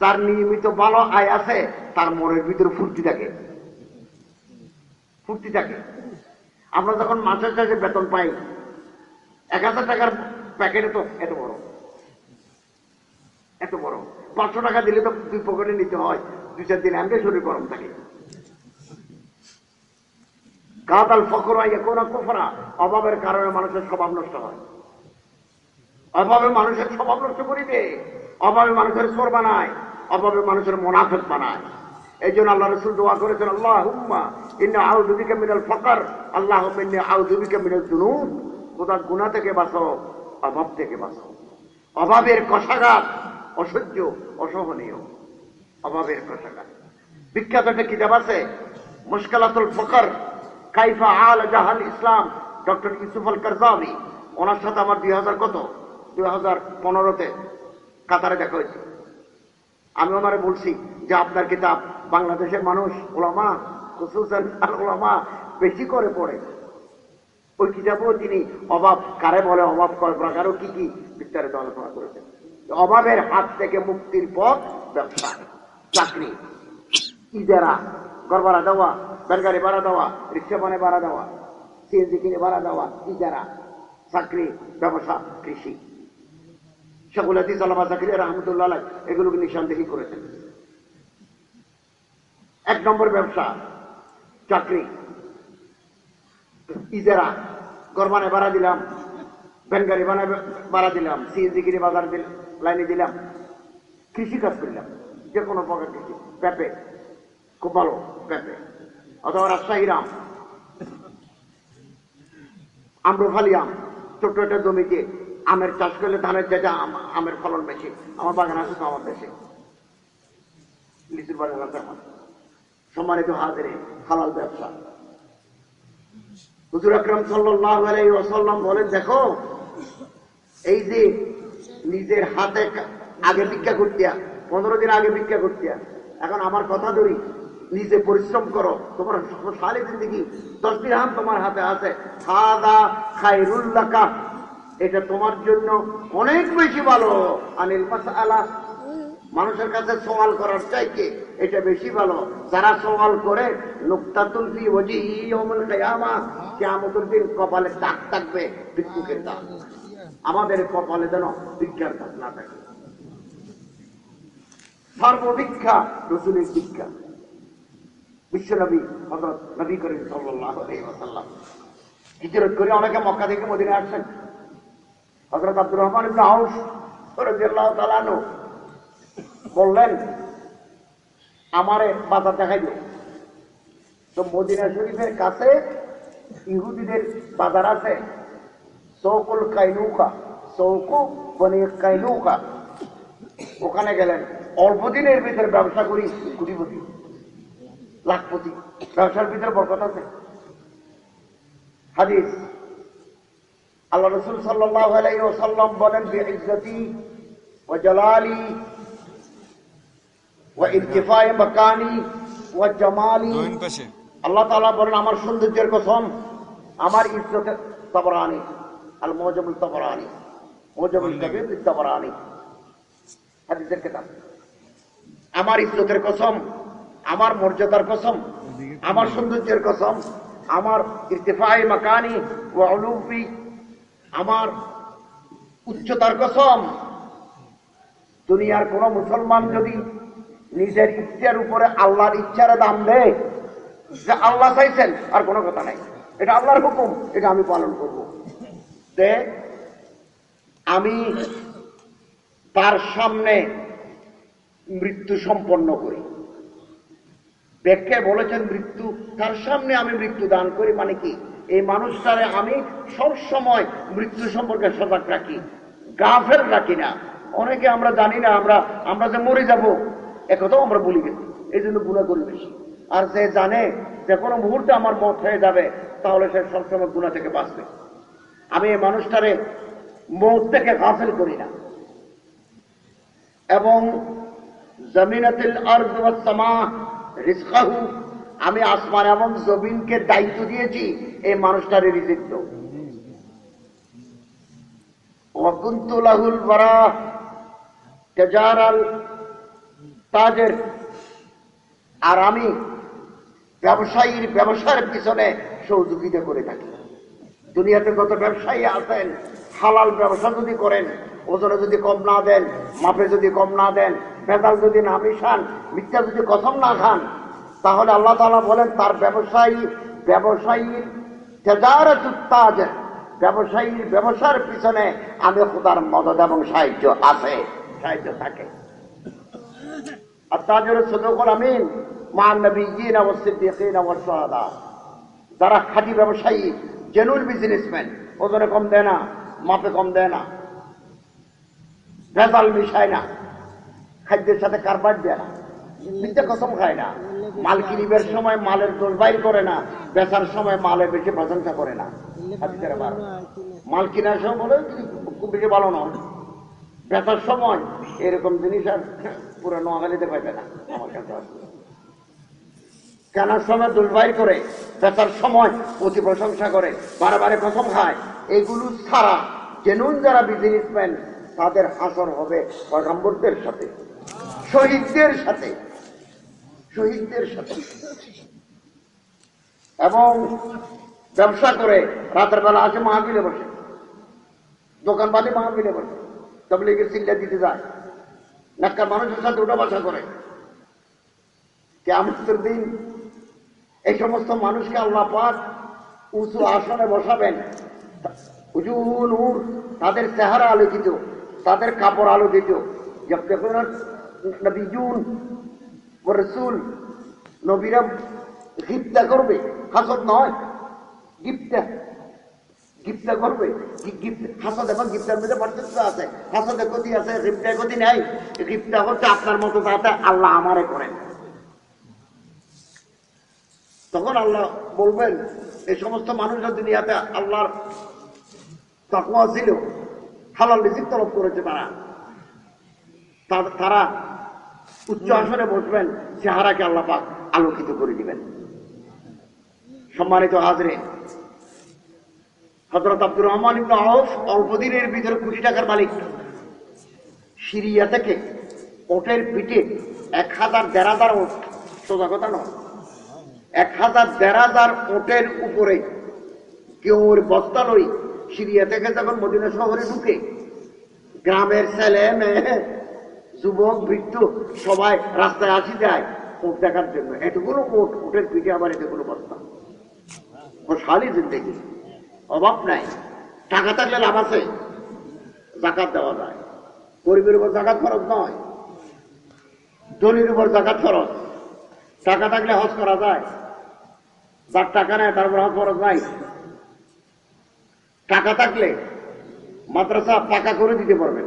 A: যার নিয়মিত ভালো আয় আছে, তার মনের ভিতরে ফুর্তি থাকে। ফুর্তি থাকে। আমরা যখন মাসের শেষে বেতন পাই, এক হাজার টাকার প্যাকেটে তো এত বড়। এত বড়। পাঁচশো টাকা দিলে তো দুই পকেটে নিতে হয়, দুই চার দিন এমনি শরীর গরম থাকে। কাতাল ফকর কোনা কুফরা? অভাবের কারণে মানুষের স্বভাব নষ্ট হয়। অভাবে মানুষের স্বভাব নষ্ট করিবে। অভাবে মানুষের সোর বানায়। অভাবে মানুষের মোনাফেক বানায়। এই জন্য আল্লাহ রসুল দোয়া করেছেন আল্লাহ হুম্মা ইন্না আউদুবিকে মিনাল ফকর আল্লাহ ইন্না আউদুবিকে মিনাল জুনুন কোথা গুণা থেকে বাঁচো অভাব থেকে বাঁচো অভাবের কষাঘাত অসহ্য, অসহনীয়। অভাবের কষাঘাত। বিখ্যাত একটা কিতাব আছে, মুশকালাতুল ফকর কাইফা আল জাহাল ইসলাম, ডক্টর ইউসুফ আল কারজাবি, ওনার সাথে আমার দুই হাজার কত? দুই হাজার পনেরোতে কাতারে দেখা হয়েছে। আমি ওনারে বলছি যে আপনার কিতাব বাংলাদেশের মানুষ, ওলামা, খুসুসান আল ওলামা বেশি করে পড়ে। ওই কিতাবও তিনি অভাব, কারে বলে অভাব কয় প্রকারও কি কি বিস্তারিত আলোচনা করেছেন। অভাবের হাত থেকে মুক্তির পথ ব্যবসা, চাকরি, ইজারা ঘর ভাড়া দেওয়া বেলগাড়ি ভাড়া দেওয়া রিক্সা বানে ভাড়া দেওয়া সিএনজি কিনে ভাড়া দেওয়া ইজারা, চাকরি, ব্যবসা, কৃষি। সকল হাদিস আলামা চাকরি, রহমতুল্লাহ এগুলোকে নিঃসন্দেহী করেছেন। এক নম্বর ব্যবসা, চাকরি। ইজারা ঘর গরমানে ভাড়া দিলাম ভ্যানগাড়ি বানায় ভাড়া দিলাম, সিএনজি কিনে বাজার দিল- লাইনে দিলাম। কৃষি কাজ করলাম, যে কোনো প্রকার কৃষি পেঁপে খুব ভালো পেঁপে, অথবা রাজশাহী রাম, আম্রফালি আম, ছোট্ট একটা জমিতে আমের চাষ করলে ধানের আম- আমের ফলন বেশি, আমার বাগান আছে তো আমার দেশে। লিচুর বাগান সম্মানিত হাজারে, হালাল ব্যবসা। হুজুর আকরম ওসাল্লাম বলেন, দেখো, এই যে নিজের হাতে আগে ভিক্ষা করতিয়া পনেরো দিন আগে ভিক্ষা করতিয়া এখন আমার কথা ধরি নিজে পরিশ্রম করো। তোমার সালে জিন্দগি দশ দিন তোমার হাতে আছে। খাদা খাইরুল্লাকা এটা তোমার জন্য অনেক বেশি ভালো। আনিল মাসালা। মানুষের কাছে সওয়াল করার চাইতে এটা বেশি ভালো। যারা সওয়াল করে নুক্তাতুল ফি ওয়াজিহি ইয়াউমুল কিয়ামা, কিয়ামতের দিন কপালে দাগ থাকবে ভিক্ষুকের দাগ। আমাদের কপালে যেন ভিক্ষার দাগ না থাকে। সর্বভিক্ষা রসুলের শিক্ষা বিশ্বনবী হজরত নবী করিম ওয়াসাল্লাম। হিজরত করে অনেকে মক্কা থেকে মদিনায় আসছেন। হজরত আব্দুর রহমান ইবনে বললেন, আমারে বাজার দেখাইল তো মদিনা শরীফের কাছে ইহুদিদের বাজার আছে, সৌকুল কাইনুকা, সৌকু বনে কাইনুকা। ওখানে গেলেন। অল্প দিনের ভিতরে ব্যবসা করি, কোটিপতি। লাখপতি। ব্যবসার ভিতরে বরকত আছে। হাদিস। আল্লাহ রসুল সাল্লাহ ওয়াসাল্লাম বলেন জালালি মাকানি ওয়া জামালি। আল্লাহ তাআলা বলেন আমার সৌন্দর্যের কসম আমার ইজ্জতের তবরানি আল মৌজবুল তবরানি মৌজবুল কবির তবরানি। হাদিসের কিতাব। আমার ইজ্জতের কসম আমার মর্যাদার কসম, আমার সৌন্দর্যের কসম, আমার ইরতিফাই মাকানি ও অলুফি আমার উচ্চতার কসম। দুনিয়ার কোন মুসলমান যদি নিজের ইচ্ছার উপরে আল্লাহর ইচ্ছার দাম দেয় আল্লাহ চাইছেন আর কোনো কথা নাই। এটা আল্লাহর হুকুম, এটা আমি পালন করব। তে, আমি তার সামনে মৃত্যু সম্পন্ন করি। ব্যাখ্যায় বলেছেন মৃত্যু, তার সামনে আমি মৃত্যু দান করি মানে কি? এই মানুষটারে আমি সব সময় মৃত্যু সম্পর্কে সজাগ রাখি, গাফেল রাখি না। অনেকে আমরা জানি না, আমরা আমরা যে মরে যাব একথাও আমরা বলি গেছি, এই জন্য গুণা করি বেশি। আর যে জানে যে কোনো মুহূর্তে আমার মত হয়ে যাবে, তাহলে সে সবসময় গুণা থেকে বাঁচবে। আমি এই মানুষটারে মত থেকে গাফেল করি না। এবং জমিনাতিল আরদ সামা রিজকাহু। আমি আসমান এবং জমিনকে দায়িত্ব দিয়েছি, এই মানুষটার রিজিক ওয়াকুন্তু লাহুল বারা তাজের। আর আমি ব্যবসায়ীর ব্যবসার পিছনে সহযোগিতা করে থাকি। দুনিয়াতে কত ব্যবসায়ী আছেন, হালাল ব্যবসা যদি করেন ওজনে যদি কম না দেন, মাপে যদি কম না দেন, ভেজাল যদি না মিশান, মিথ্যা যদি কসম না খান, তাহলে আল্লাহ তালা বলেন, তার ব্যবসায়ী ব্যবসায়ীর তেজারত তাজ ব্যবসায়ীর ব্যবসার পিছনে আমি খোদার মদত এবং সাহায্য আছে, সাহায্য থাকে। আর তাজের সদকল আমিন মান নবীন সিদ্দিকিন যারা খাঁটি ব্যবসায়ী, জেনুইন বিজনেসম্যান, ওজনে কম দেয় না, মাপে কম দেয় না। ভেজাল মিশায় না। খাদ্যের সাথে কারবার দেয় না। মিথ্যা কসম খায় না। মাল কিনিবের সময় মালের দোষ বাইর করে না। বেচার সময় মালের বেশি প্রশংসা করে না। মাল কেনার সময় বলে খুব বেশি ভালো নয়। বেচার সময় এরকম জিনিস আর পুরো নোয়াখালীতে পাইবে না। আমার কাছে। কেনার সময় দুর্বাই করে, বেচার সময় অতি প্রশংসা করে, বারে বারে কসম খায়। এগুলো ছাড়া জেনুন যারা বিজনেসম্যান তাদের হাসর হবে পয়গম্বরদের সাথে, শহীদদের সাথে শহীদদের সাথে। এবং ব্যবসা করে রাতের বেলা আসে মাহবিলে বসে দোকানবাদে মাহবিলে বসে, তবলিগের চিল্লা দিতে যায়, নাক্কার মানুষের সাথে উঠা বসা করে। কেমতের দিন এই সমস্ত মানুষকে আল্লাহ পাক উঁচু আসনে বসাবেন। উজুহু নূর তাদের চেহারা আলোকিত। তাদের কাপড় আলোকিত নবীজুন ও রসুল নবীরা গিপ্তা করবে, হাসদ নয়, গিপ্তা গিপ্তা করবে হাসদ এবং গিপ্তার মধ্যে পার্থক্য আছে। হাসদে গতি আছে গিপ্তায় গতি নেই। গিপ্তা হচ্ছে আপনার মতো তাতে আল্লাহ আমারে করেন। তখন আল্লাহ বলবেন, এই সমস্ত মানুষরা দুনিয়াতে আল্লাহর তাকওয়া ছিল। হালাল রিজিক তলব করেছে তারা। তারা উচ্চ আসনে বসবেন, চেহারাকে আল্লাহ পাক আলোকিত করে দিবেন। সম্মানিত হাজরে হজরত আব্দুর রহমান ইবনে আউফ অল্প দিনের ভিতরে কোটি টাকার মালিক। সিরিয়া থেকে ওটের পিঠে এক হাজার দেড় হাজার ওট, সোজা কথা নয়, এক হাজার দেড় হাজার ওটের উপরে কেউ বস্তা লই সিরিয়া থেকে যখন মদিনা শহরে ঢুকে, গ্রামের ছেলে মেয়ে, যুবক, বৃদ্ধ সবাই রাস্তায় আসি যায় ওট দেখার জন্য। এতগুলো ওট ওটের পিঠে আবার এতগুলো বস্তা। শালি জিন্দগি। অভাব নাই। টাকা থাকলে লাভ আছে। জাকাত দেওয়া যায়। গরিবের উপর জাকাত খরচ নয়। ধনির উপর জাকাত খরচ টাকা থাকলে হজ করা যায়। যার টাকা নেয় তারপর হজ খরচ নাই। টাকা থাকলে মাদ্রাসা পাকা করে দিতে পারবেন।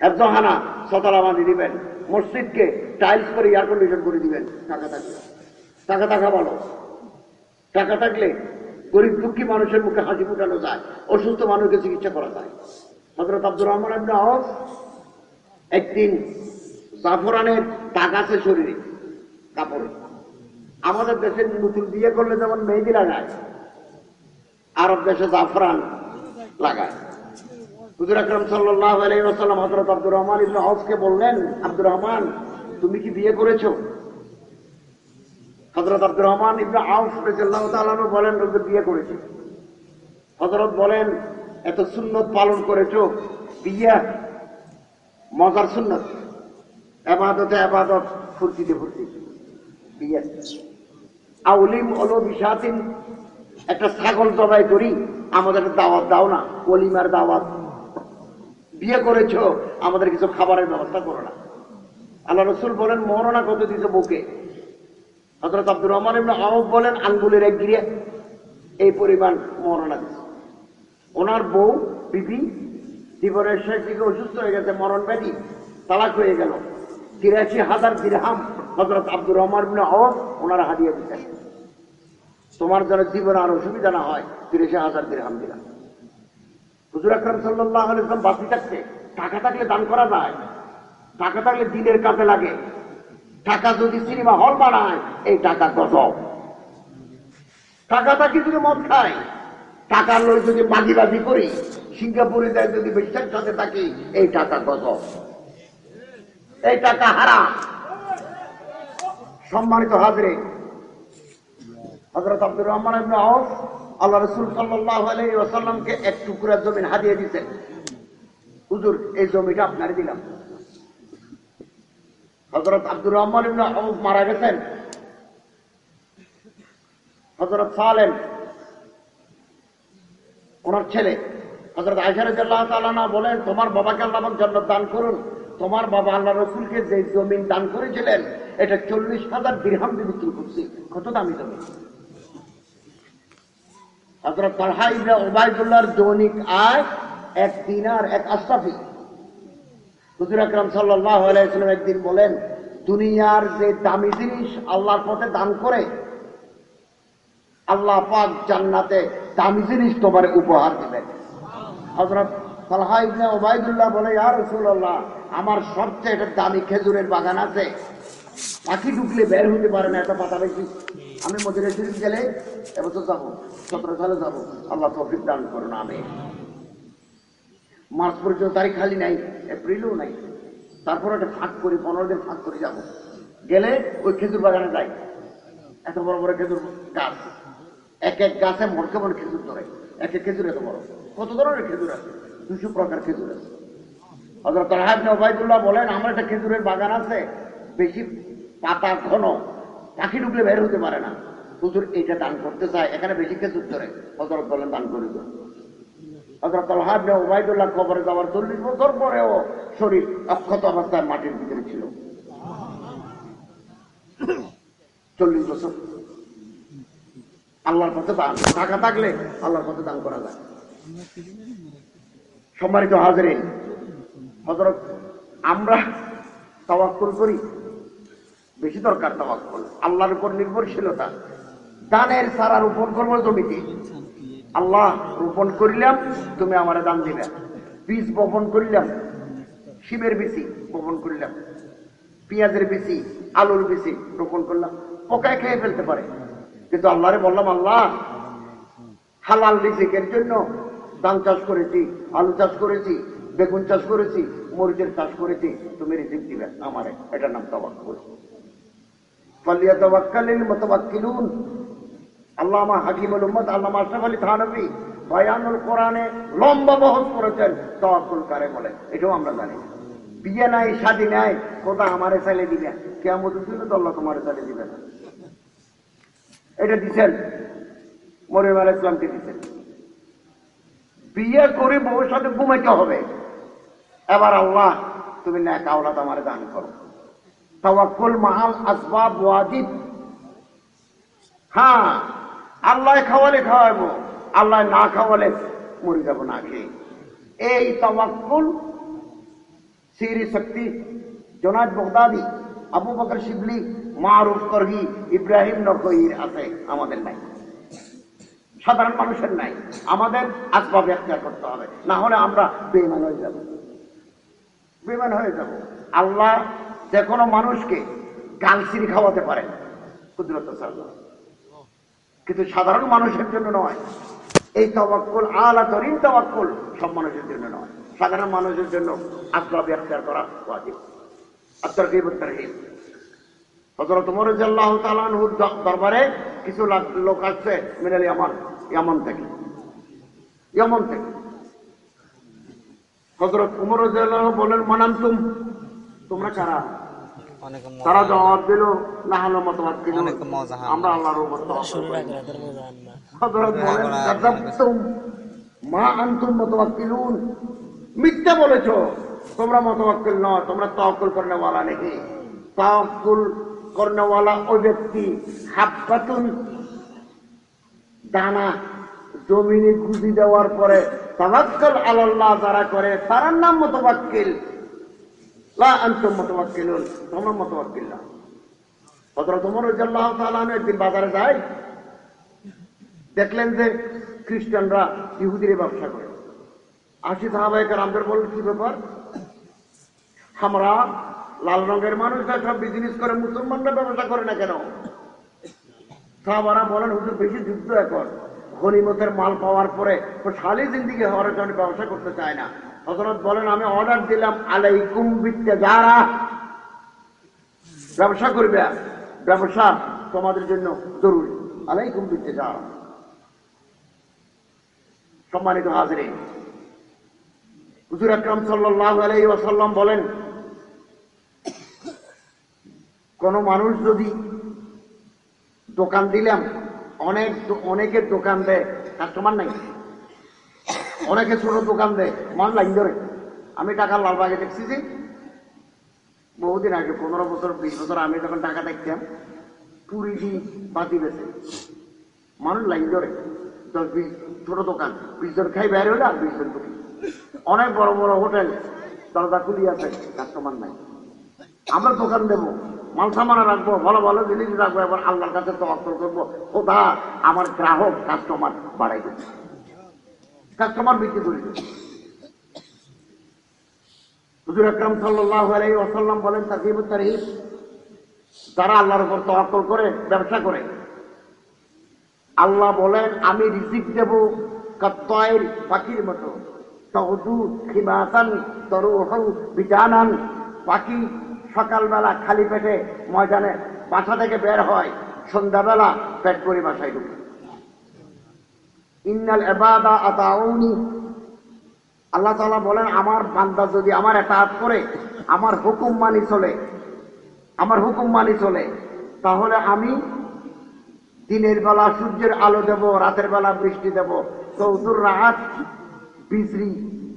A: একজহানা সতলা বাঁধি দিবেন, মসজিদকে টাইলস করে এয়ার কন্ডিশন করে দিবেন, টাকা থাকলে। টাকা থাকা ভালো। টাকা থাকলে গরিব দুঃখী মানুষের মুখে হাসি ফুটানো যায়, অসুস্থ মানুষকে চিকিৎসা করা যায়। হজরত আব্দুর রহমান আব্দুল আওয়াজ একদিন জাফরানের দাগ আছে শরীরে, কাপড়ে। আমাদের দেশে নতুন বিয়ে করলে যেমন মেহেদি লাগায় আরব দেশে জাফরান লাগায়। হুজুর আকরম আলাইসাল্লাম হজরত আব্দুর রহমান ইবনে হজকে বললেন, আব্দুর রহমান, তুমি কি বিয়ে করেছ? হজরত আব্দুর রহমান ইবনে আউফ বলেন, রোজে বিয়ে করেছে। হজরত বলেন, এত সুন্নত পালন করেছ, বিয়ে, মজার সুন্নত, এবাদতে এবাদত, ফুর্তিতে ফুর্তি, বিয়ে। আউলিম হলো বিষাতিন একটা ছাগল জবাই করি, আমাদের দাওয়াত দাও না, কলিমার দাওয়াত। বিয়ে করেছ, আমাদের কিছু খাবারের ব্যবস্থা করো না। আল্লাহ রসুল বলেন মরনা কত দিছে বুকে? হজরত আব্দুর রহমান ইবনে আউফ বলেন, আঙ্গুলের এক গিরে এই পরিমাণ মরনা দিছে ওনার বউ, বিবি, জীবনের শেষ দিকে অসুস্থ হয়ে গেছে, মরণ ব্যাধি, তালাক হয়ে গেল। তিরাশি হাজার দিরহাম হজরত আব্দুর রহমান আউফ ওনারা হারিয়ে দিতেন তোমার যেন জীবনে আর অসুবিধা না হয়, তিরিশে হাজার দিরহাম দিলাম হুজুর আকরম সাল্লাহ আলাইসলাম বাকি থাকতে, টাকা থাকলে দান করা যায়, টাকা থাকলে দিনের কাজে লাগে। টাকা যদি সিনেমা হল বানায়, এই টাকা গজব। টাকা থাকি যদি মদ খায় টাকার লোক যদি বাজি বাজি করি, সিঙ্গাপুরে যায় যদি বিশ্বাস সাথে থাকি, এই টাকা গজব। এই টাকা হারা সম্মানিত হাজরে হজরত আব্দুর রহমান আল্লাহ রসুল ওয়াসাল্লামকে এক টুকরা জমিন হাদিয়ে দিয়েছেন হুজুর, এই জমিটা আপনার দিলাম। হজরত আব্দুর রহমান ইবনে আউফ মারা গেছেন। হজরত সালেম, ওনার ছেলে। হজরত আয়সা রাদিয়াল্লাহু তাআলা না বলেন, তোমার বাবাকে আল্লাহ পাক দান করুন। তোমার বাবা আল্লাহ রসুলকে যে জমিন দান করেছিলেন, এটা চল্লিশ হাজার দিরহাম দিয়ে বিক্রি করছি। কত দামি জমি? হজরত তালহা ইবনে ওবায়দুল্লাহর দৈনিক আয় এক দিনার এক আশরাফি। হুজুর আকরাম একদিন বলেন, দুনিয়ার যে দামি জিনিস আল্লাহর পথে দান করে, আল্লাহ পাক জান্নাতে দামি জিনিস তোমার উপহার দিবেন। হজরত তালহা ইবনে ওবায়দুল্লাহ বলে রাসূলুল্লাহ, আমার সবচেয়ে একটা দামি খেজুরের বাগান আছে। পাখি ঢুকলে বের হতে পারে না, এত পাতা বেশি। আমি মদিনা শরীফ গেলে এবছর যাব, সতেরো সালে যাব। আল্লাহ তৌফিক দান করুন আমি মার্চ পর্যন্ত তারিখ খালি নাই, এপ্রিলও নাই। তারপর একটা ফাঁক করি, পনেরো দিন ফাঁক করে যাব। গেলে ওই খেজুর বাগানে যাই। এত বড় বড় খেজুর গাছ। এক এক গাছে মরকে মনে খেজুর ধরে? এক এক খেজুর এত বড়। কত ধরনের খেজুর আছে? দুশো প্রকার খেজুর আছে। হজরত তালহা ইবনে ওবায়দুল্লাহ বলেন, আমার একটা খেজুরের বাগান আছে, বেশি পাতা ঘন পাখি ঢুকলে বের হতে পারে না। হুজুর এইটা দান করতে চায়, এখানে বেশি খেজুর ধরে। হজরত বলেন, দান করে দেন চল্লিশ বছর শরীর অক্ষত অবস্থায় মাটির ভিতরে ছিল। চল্লিশ বছর। পথে থাকলে পথে দান করা যায়। সম্মানিত হাজরে হজরত আমরা তাওয়াক্কুল করি। বেশি দরকার তাওয়াক্কুল আল্লাহর উপর নির্ভরশীলতা। দানের সারা রোপণ করব জমিতে আল্লাহ রোপণ করিলাম, তুমি আমার দান দিবে বীজ বপন করিলাম শিবের বিচি বপন করলাম। পেঁয়াজের বিচি আলুর বিচি রোপণ করলাম। পোকায় খেয়ে ফেলতে পারে। কিন্তু আল্লাহরে বললাম, আল্লাহ, হালাল রিজিকের জন্য ধান চাষ করেছি, আলু চাষ করেছি, বেগুন চাষ করেছি, মরিচের চাষ করেছি। তুমি রিজিক দিবে আমারে। এটার নাম তাওয়াক্কুল। ফালিয়া আল্লামা হাকিমুল আল্লামা আশরাফ আলী বায়ানুল কোরআনে লম্বা বহস করেছেন, তাওয়াক্কুল কারে বলে এটাও আমরা জানি। বিয়ে নাই নাই কোথা আমারে দিবে। কেমন তো আল্লাহ দিবে না। এটা দিচ্ছেন মরিয়ম আলাহ ইসলামকে দিচ্ছেন বিয়ে করে সাথে ঘুমাইতে হবে। এবার আল্লাহ, তুমি ন্যাক আওলাদ আমার দান করো। তাওয়াক্কুল মাহাল আসবাব ওয়াজিব। হ্যাঁ আল্লাহ খাওয়ালে খাওয়াবো, আল্লাহ না খাওয়ালে মরে যাব না খেয়ে এই তাওয়াক্কুল Sirri Saqati Junaid Baghdadi, Abu Bakr Shibli, Maruf Karkhi Ibrahim নকইর আছে, আমাদের নাই। সাধারণ মানুষের নাই। আমাদের আসবাব এখতিয়ার করতে হবে। না হলে আমরা বেমান হয়ে যাব। বেমান হয়ে যাব। আল্লাহ যে কোনো মানুষকে গালসিরি খাওয়াতে পারে, কুদরত কিন্তু সাধারণ মানুষের জন্য নয়। এই তবাক্কুল আলা তরিন তবাক্কুল সব মানুষের জন্য নয়। সাধারণ মানুষের জন্য আসবাব এখতিয়ার করা ওয়াজিব। দরবারে কিছু লোক আসছে মিনাল ইয়ামান ইয়ামান থেকে। ইয়ামান থেকে। হজরত উমর রাদিয়াল্লাহু বলেন মানান্তুম? তোমরা কারা? তারা জবাব দিল না হলো মতবাদ
B: দিল
A: আমরা আল্লাহর উপর হযরত বলেন মা আনতুম মিথ্যা বলেছ তোমরা মতবাক্কিল নয় তোমরা তহকুল করনে ওয়ালা নাকি? তহকুল করনে ওয়ালা ওই ব্যক্তি হাফাতুন দানা জমিনে গুজি দেওয়ার পরে তাওয়াক্কুল আল্লাহ যারা করে তারার নাম মতবাক্কিল একদিন বাজারে দেখলেন যে খ্রিস্টানরা ইহুদির ব্যবসা করে। আশি সাহাবাহিকের আমাদের বলল, কি ব্যাপার? আমরা লাল রঙের মানুষরা সব বিজনেস করে, মুসলমানরা ব্যবসা করে না কেন? সাহাবারা বলেন, হুজুর, বেশি যুদ্ধ এখন। গনিমতের মাল পাওয়ার পরে শালি জিন্দিগি হওয়ার জন্য ব্যবসা করতে চায় না। হজরত বলেন, আমি অর্ডার দিলাম, আলাইকুম বিত্তে যারা ব্যবসা করবে ব্যবসা তোমাদের জন্য জরুরি। আলাইকুম বিত্তে যারা সম্মানিত হাজরিন, হুজুর আকরাম সাল্লাল্লাহু আলাই ওয়াসাল্লাম বলেন, কোন মানুষ যদি দোকান দিলাম, অনেক অনেকের দোকান দেয়, কাস্টমার নাই? অনেকে ছোট দোকান দেয় মান লাইন ধরে। আমি টাকা লালবাগে দেখছি যে, বহুদিন আগে, পনেরো বছর, বিশ বছর আমি যখন টাকা দেখতাম পুরি দি বাতি বেছে। মানুষ লাইন ধরে। দশ বিশ, ছোট দোকান, বিশ জন খাই বাইরে হলে আর বিশ জন ঢুকি। অনেক বড় বড় হোটেল, দরজা খুলি আছে কাস্টমার নাই। আমরা দোকান দেবো, মাল সামানা রাখব, ভালো ভালো জিনিস রাখব, এবার আল্লাহর কাছে তওয়াক্কুল করব, খোদা, আমার গ্রাহক কাস্টমার বাড়াই দেবে কাস্টমার বিক্রি করে দেবে। হুজুর আকরাম সাল্লাল্লাহু আলাইহি ওয়াসাল্লাম বলেন তাকিবুত তারহিব যারা আল্লাহর উপর তওয়াক্কুল করে, ব্যবসা করে, আল্লাহ বলেন, আমি রিজিক দেব কাত্তায়ের পাখির মতো। তহদু খিমাসান তরুহং বিজানান। পাখি সকালবেলা খালি পেটে ময়দানে বাসা থেকে বের হয়, সন্ধ্যাবেলা পেট করে বাসায় ঢুকে। ইন্নাল এবাদা আতাউনি আল্লাহ তাআলা বলেন, আমার বান্দা যদি আমার এতাত করে, আমার হুকুম মানি চলে, আমার হুকুম মানি চলে, তাহলে আমি দিনের বেলা সূর্যের আলো দেব, রাতের বেলা বৃষ্টি দেব। চৌধুর রাত বিজলি,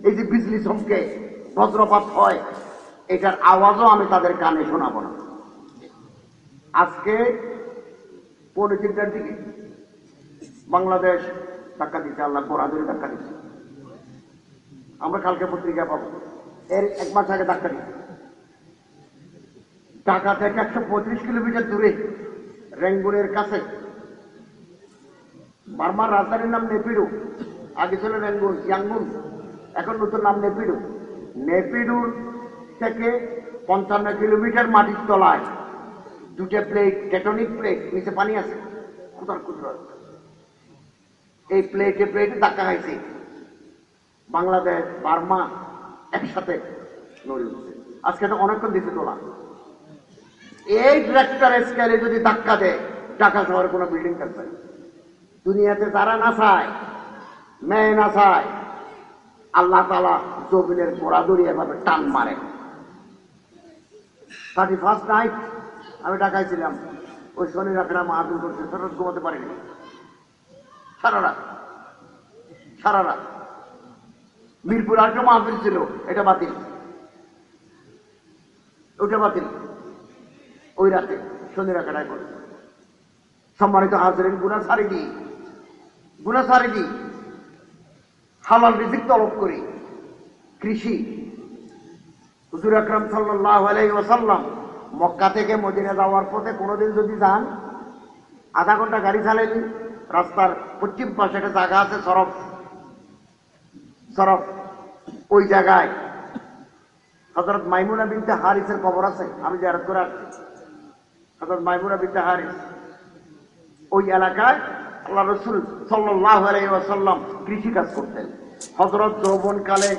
A: এই যে বিজলি চমকে, বজ্রপাত হয়, এটার আওয়াজও আমি তাদের কানে শোনাবো না। আজকে পৌনে তিনটার দিকে বাংলাদেশ ধাক্কা দিচ্ছে আল্লাহ বরাদুরি ধাক্কা দিচ্ছে আমরা কালকে পত্রিকা পাবো। এর এক মাস আগে ধাক্কা দিচ্ছে ঢাকা থেকে একশো পঁয়ত্রিশ কিলোমিটার দূরে, রেঙ্গুনের কাছে। বার্মার রাজধানীর নাম নেপিডু। আগে ছিল রেঙ্গুন ইয়াঙ্গুন এখন নতুন নাম নেপিডু। নেপিডুর থেকে পঞ্চান্ন কিলোমিটার মাটির তলায়। দুটো প্লেট টেটনিক প্লেট নিচে পানি আছে। কোথার কোথার এই প্লেটে প্লেটে ধাক্কা খাইছে। বাংলাদেশ, বার্মা একসাথে নড়ে উঠছে। আজকে তো অনেকক্ষণ দিতে তোলা। এই ট্রাক্টর স্কেলে যদি ধাক্কা দেয়, ঢাকা শহরে কোনো বিল্ডিং থাকবে দুনিয়াতে তারা না চায়, মেয়ে না চায়, আল্লাহ তালা জমিনের গোড়াদড়ি এভাবে টান মারে। থার্টি ফার্স্ট নাইট আমি ঢাকায় ছিলাম। ওই শনি রাখরা মাহাদুর করছে সারা রাত ঘুমাতে পারিনি। সারা রাত। সারা রাত। মিরপুর আরেকটা মাহফিল ছিল, এটা বাতিল। ওটা বাতিল। ওই রাতে শনি রাখাটায় করে সম্মানিত হাজরেন গুনা সারি দিই। গুনা সারি দিই। হালাল রিজিক তলব করি। কৃষি। হুজুর আকরাম সাল্লাল্লাহু আলাইহি ওয়াসাল্লাম মক্কা থেকে মদিনা যাওয়ার পথে কোনোদিন যদি যান, আধা ঘণ্টা গাড়ি চালাইলি রাস্তার পশ্চিম পাশে একটা জায়গা আছে সরফ সরফ ওই জায়গায়। হজরত মাইমুনা বিনতে হারিসের কবর আছে, আমি জিয়ারত করে আসছি। হজরত মাইমুনা বিনতে হারিস। ওই এলাকায় আল্লাহ রসুল আলাইসাল্লাম কৃষি কাজ করতেন। হজরত যৌবনকালে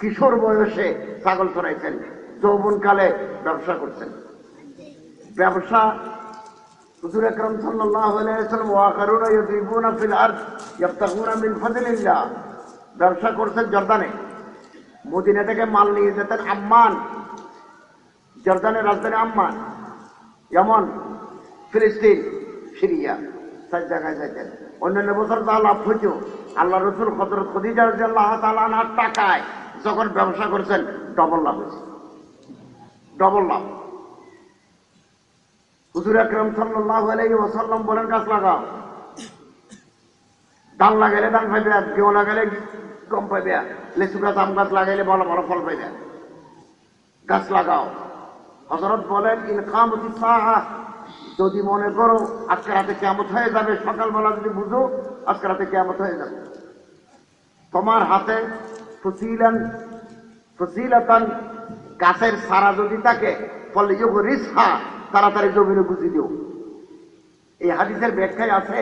A: কিশোর বয়সে ছাগল চড়াইছেন যৌবনকালে ব্যবসা করছেন ব্যবসা খারুনা ইউদিবুনা ফিল আরদ ইয়াবতাগুনা মিন ফাদলিল্লাহ ব্যবসা করছেন জর্দানে মদিনা থেকে মাল নিয়ে যেতেন আম্মান জর্দানের রাজধানী আম্মান যেমন ফিলিস্তিন সিরিয়া সব জায়গায় যাইতেন অন্যান্য বছর তা লাভ হইতো আল্লাহ রসুল হজরত খদিজা আল্লাহ তালার টাকায় যখন ব্যবসা করছেন ডবল লাভ হয়েছে ডবল লাভ হুজুর আকরম সাল্লাহ বলেন, গাছ লাগাও। ধান লাগাইলে ধান পাইবে গেও লাগাইলে গম পাইবে, লেচু গাছ, আম গাছ লাগাইলে ভালো ভালো ফল পাইবে। গাছ লাগাও। হজরত বলেন ইনকামতি সাহা যদি মনে করো আজকে রাতে কেমত হয়ে যাবে, সকালবেলা যদি বুঝো, আজকে রাতে কেমত হয়ে যাবে। তোমার হাতে ফসিলান, ফসিলাতান গাছের সারা যদি থাকে ফলে রিসহা তাড়াতাড়ি জমিনে বুঝি দিও। এই হাদিসের ব্যাখ্যায় আছে,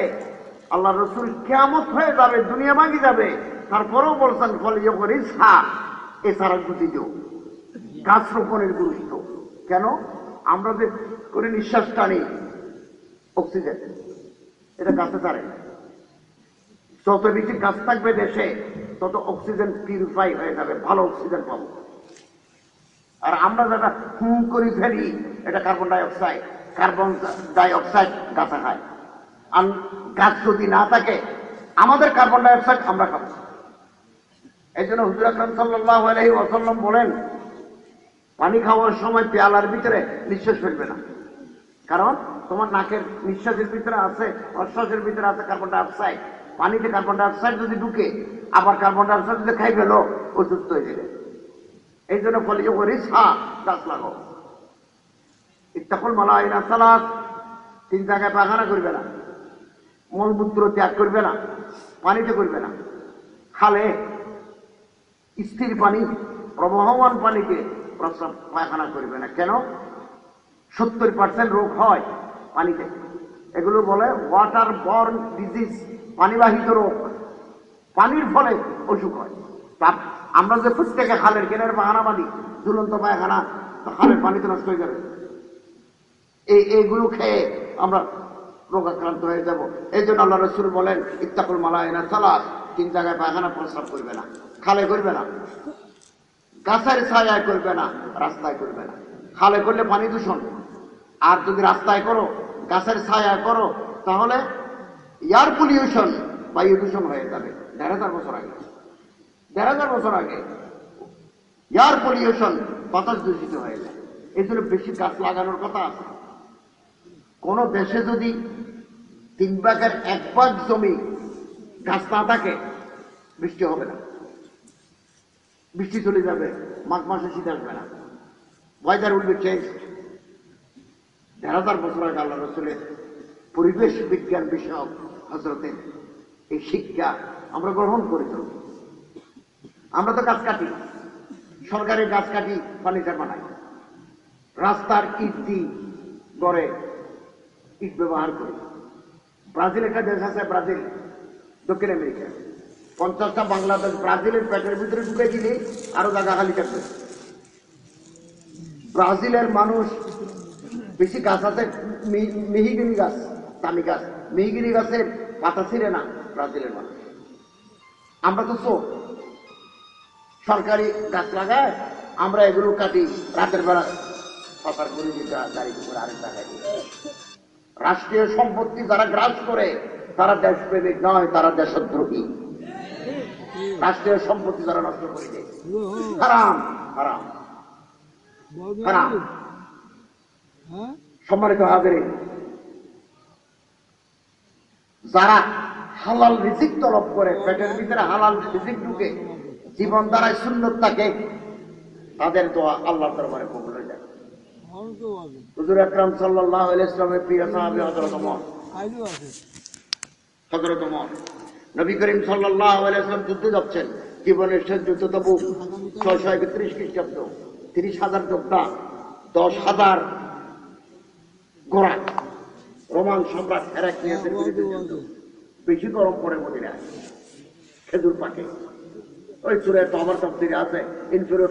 A: আল্লাহ রসুল কেমত হয়ে যাবে, দুনিয়া ভাঙি যাবে, তারপরেও বলছেন ফলে রিসহা এ সারা বুঝি দিও। গাছ রোপণের গুরুত্ব। কেন? আমরা যে করে নিঃশ্বাস টানি, অক্সিজেন, এটা গাছে ছাড়ে। যত বেশি গাছ থাকবে দেশে, তত অক্সিজেন পিউরিফাই হয়ে যাবে, ভালো অক্সিজেন পাবো। আর আমরা যেটা হুম করে ফেলি, এটা carbon dioxide carbon dioxide গাছে খায়। আর গাছ যদি না থাকে, আমাদের কার্বন ডাই অক্সাইড আমরা খাব। এই জন্য হুজুর আকরম সাল্লাহ আলহি ওসাল্লাম বলেন, পানি খাওয়ার সময় পেয়ালার ভিতরে নিঃশ্বাস ফেলবে না। কারণ তোমার নাকের নিঃশ্বাসের ভিতরে আছে প্রশ্বাসের ভিতরে আছে কার্বন ডাই অক্সাইড পানিতে কার্বন ডাই অক্সাইড যদি ঢুকে, আবার কার্বন ডাই অক্সাইড যদি খাই ফেলো অসুস্থ হয়ে যাবে। এই জন্য ফলে রিসা গাছ লাগাও। ইত্তাকুল মালাইনা সালাত তিন জায়গায় পাখানা করবে না। মলমূত্র ত্যাগ করবে না, পানিতে করবে না। খালে স্থির পানি, প্রবহমান পানিকে প্রস্রাব পায়খানা করবে না। কেন? সত্তর পার্সেন্ট রোগ হয় পানিতে। এগুলো বলে ওয়াটার বর্ন ডিজিজ পানিবাহিত রোগ। পানির ফলে অসুখ হয়। তা আমরা যে প্রত্যেকে খালের কেনের বাহানা বানি ঝুলন্ত পায়খানা খালের পানি তো নষ্ট হয়ে যাবে। এই, এইগুলো খেয়ে আমরা রোগাক্রান্ত হয়ে যাব। এই জন্য আল্লাহ রসুল বলেন, ইত্তাকুল মালায়না সালাদ তিন জায়গায় পায়খানা প্রস্রাব করবে না, খালে করবে না। গাছের ছায়ায় করবে না, রাস্তায় করবে না। খালে করলে পানি দূষণ। আর যদি রাস্তায় করো, গাছের ছায়ায় করো, তাহলে এয়ার পলিউশন, বায়ু দূষণ হয়ে যাবে। দেড় হাজার বছর আগে। দেড় হাজার বছর আগে এয়ার পলিউশন বাতাস দূষিত হয়ে যায়। এই জন্য বেশি গাছ লাগানোর কথা আছে। কোন দেশে যদি তিন ভাগের এক ভাগ জমি গাছ না থাকে, বৃষ্টি হবে না। বৃষ্টি চলে যাবে, মাঘ মাসে শীত আসবে না। ওয়েদার উইল বি চেঞ্জ দেড় হাজার বছর আগে আল্লাহ রসুলের পরিবেশ বিজ্ঞান বিষয়ক হজরতের এই শিক্ষা আমরা গ্রহণ করে চলব আমরা তো গাছ কাটি। সরকারি গাছ কাটি ফার্নিচার বানাই। রাস্তার ইট গড়ে ইট ব্যবহার করি। ব্রাজিল একটা দেশ আছে, ব্রাজিল, দক্ষিণ আমেরিকা। পঞ্চাশটা বাংলাদেশ, ব্রাজিলের পেটের ভিতরে ঢুকে দিলে আরও জায়গা খালি থাকবে। ব্রাজিলের মানুষ, বেশি গাছ আছে মিহিগিরি গাছ, দামি গাছ। মিহিগিরি গাছের পাতা ছিঁড়ে না ব্রাজিলের মানুষ। আমরা তো চোর। সরকারি গাছ লাগায় আমরা এগুলো কাটি রাতের বেলা সরকার করে দিতে গাড়ি করে আরেক দিই। রাষ্ট্রীয় সম্পত্তি যারা গ্রাস করে, তারা দেশপ্রেমিক নয়, তারা দেশদ্রোহী। রাষ্ট্রীয় সম্পত্তি যারা নষ্ট করে দেয়, হারাম হারাম। হারাম। সম্মানিত হবে যারা হালাল রিজিক তলব করে, পেটের ভিতরে হালাল রিজিক ঢুকে জীবন দ্বারায় সুন্দর থাকে, তাদের দোয়া আল্লাহ দরবারে কবুল হয়ে যায়। হুজুর আকরাম সাল্লাহ ইসলামের প্রিয় সাহাবি হজরত ওমর। হজরত ওমর, নবী করিম সাল্লাহ ইসলাম যুদ্ধে যাচ্ছেন। জীবনের শেষ যুদ্ধ তবু ছয়শো একত্রিশ খ্রিস্টাব্দ, তিরিশ হাজার যোদ্ধা, দশ হাজার ঘোড়া রোমান সম্রাট হেরাক্লিয়াসের বিরুদ্ধে। বেশি গরম পড়ে মদিনায়। খেজুর পাকে। ওই সুরে তো আমার তফসিরে আছে ইনফিরু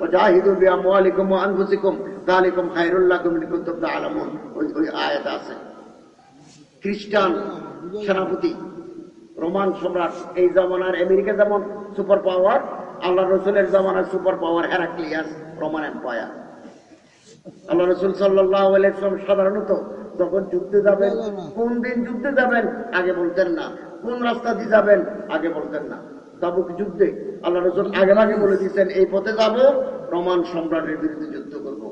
A: ওয়া জাহিদু বিআমওয়ালিকুম ওয়া আনফুসিকুম, যালিকুম ইন কুনতুম তা'লামুন ওই ওই আয়াত আছে। খ্রিস্টান সেনাপতি, রোমান সম্রাট, এই জমানার আমেরিকা যেমন সুপার পাওয়ার, আল্লাহ রসুলের জমানার super power Heraclius, Roman empire. আল্লাহ রসুল সাল্লাম সাধারণত যখন যুদ্ধে যাবেন, কোন দিন যুদ্ধে যাবেন, আগে বলতেন না। কোন রাস্তা দিয়ে যাবেন, আগে বলতেন না। তাবুক যুদ্ধে আল্লাহ রসুল আগে আগে বলে দিচ্ছেন এই পথে যাব রোমান সম্রাটের বিরুদ্ধে যুদ্ধ করব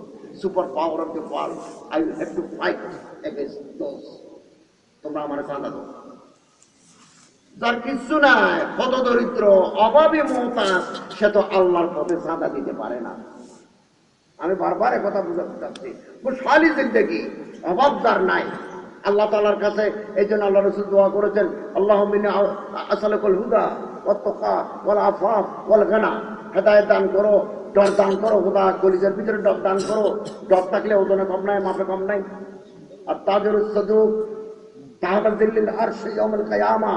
A: super power of the world I will have to fight against those তোমরা আমার চাঁদা দাও যার কিচ্ছু নাই কত দরিদ্র অভাবে মমতাজ সে তো আল্লাহর পথে চাঁদা দিতে পারে না আমি বারবার কথা বুঝাতে চাচ্ছি খুশহালি জিন্দগি অভাবদার নাই আল্লাহ তালার কাছে এই জন্য আল্লাহ রসুল দোয়া করেছেন আল্লাহ আসালকুল হুদা হেদায়ত দান করো দান করো কলিজের ভিতরে দান করো। ডর থাকলে ওজনে কম নাই, মাপে কম নাই। আর তাদের সদুক আর সেই অমল কায়ামা,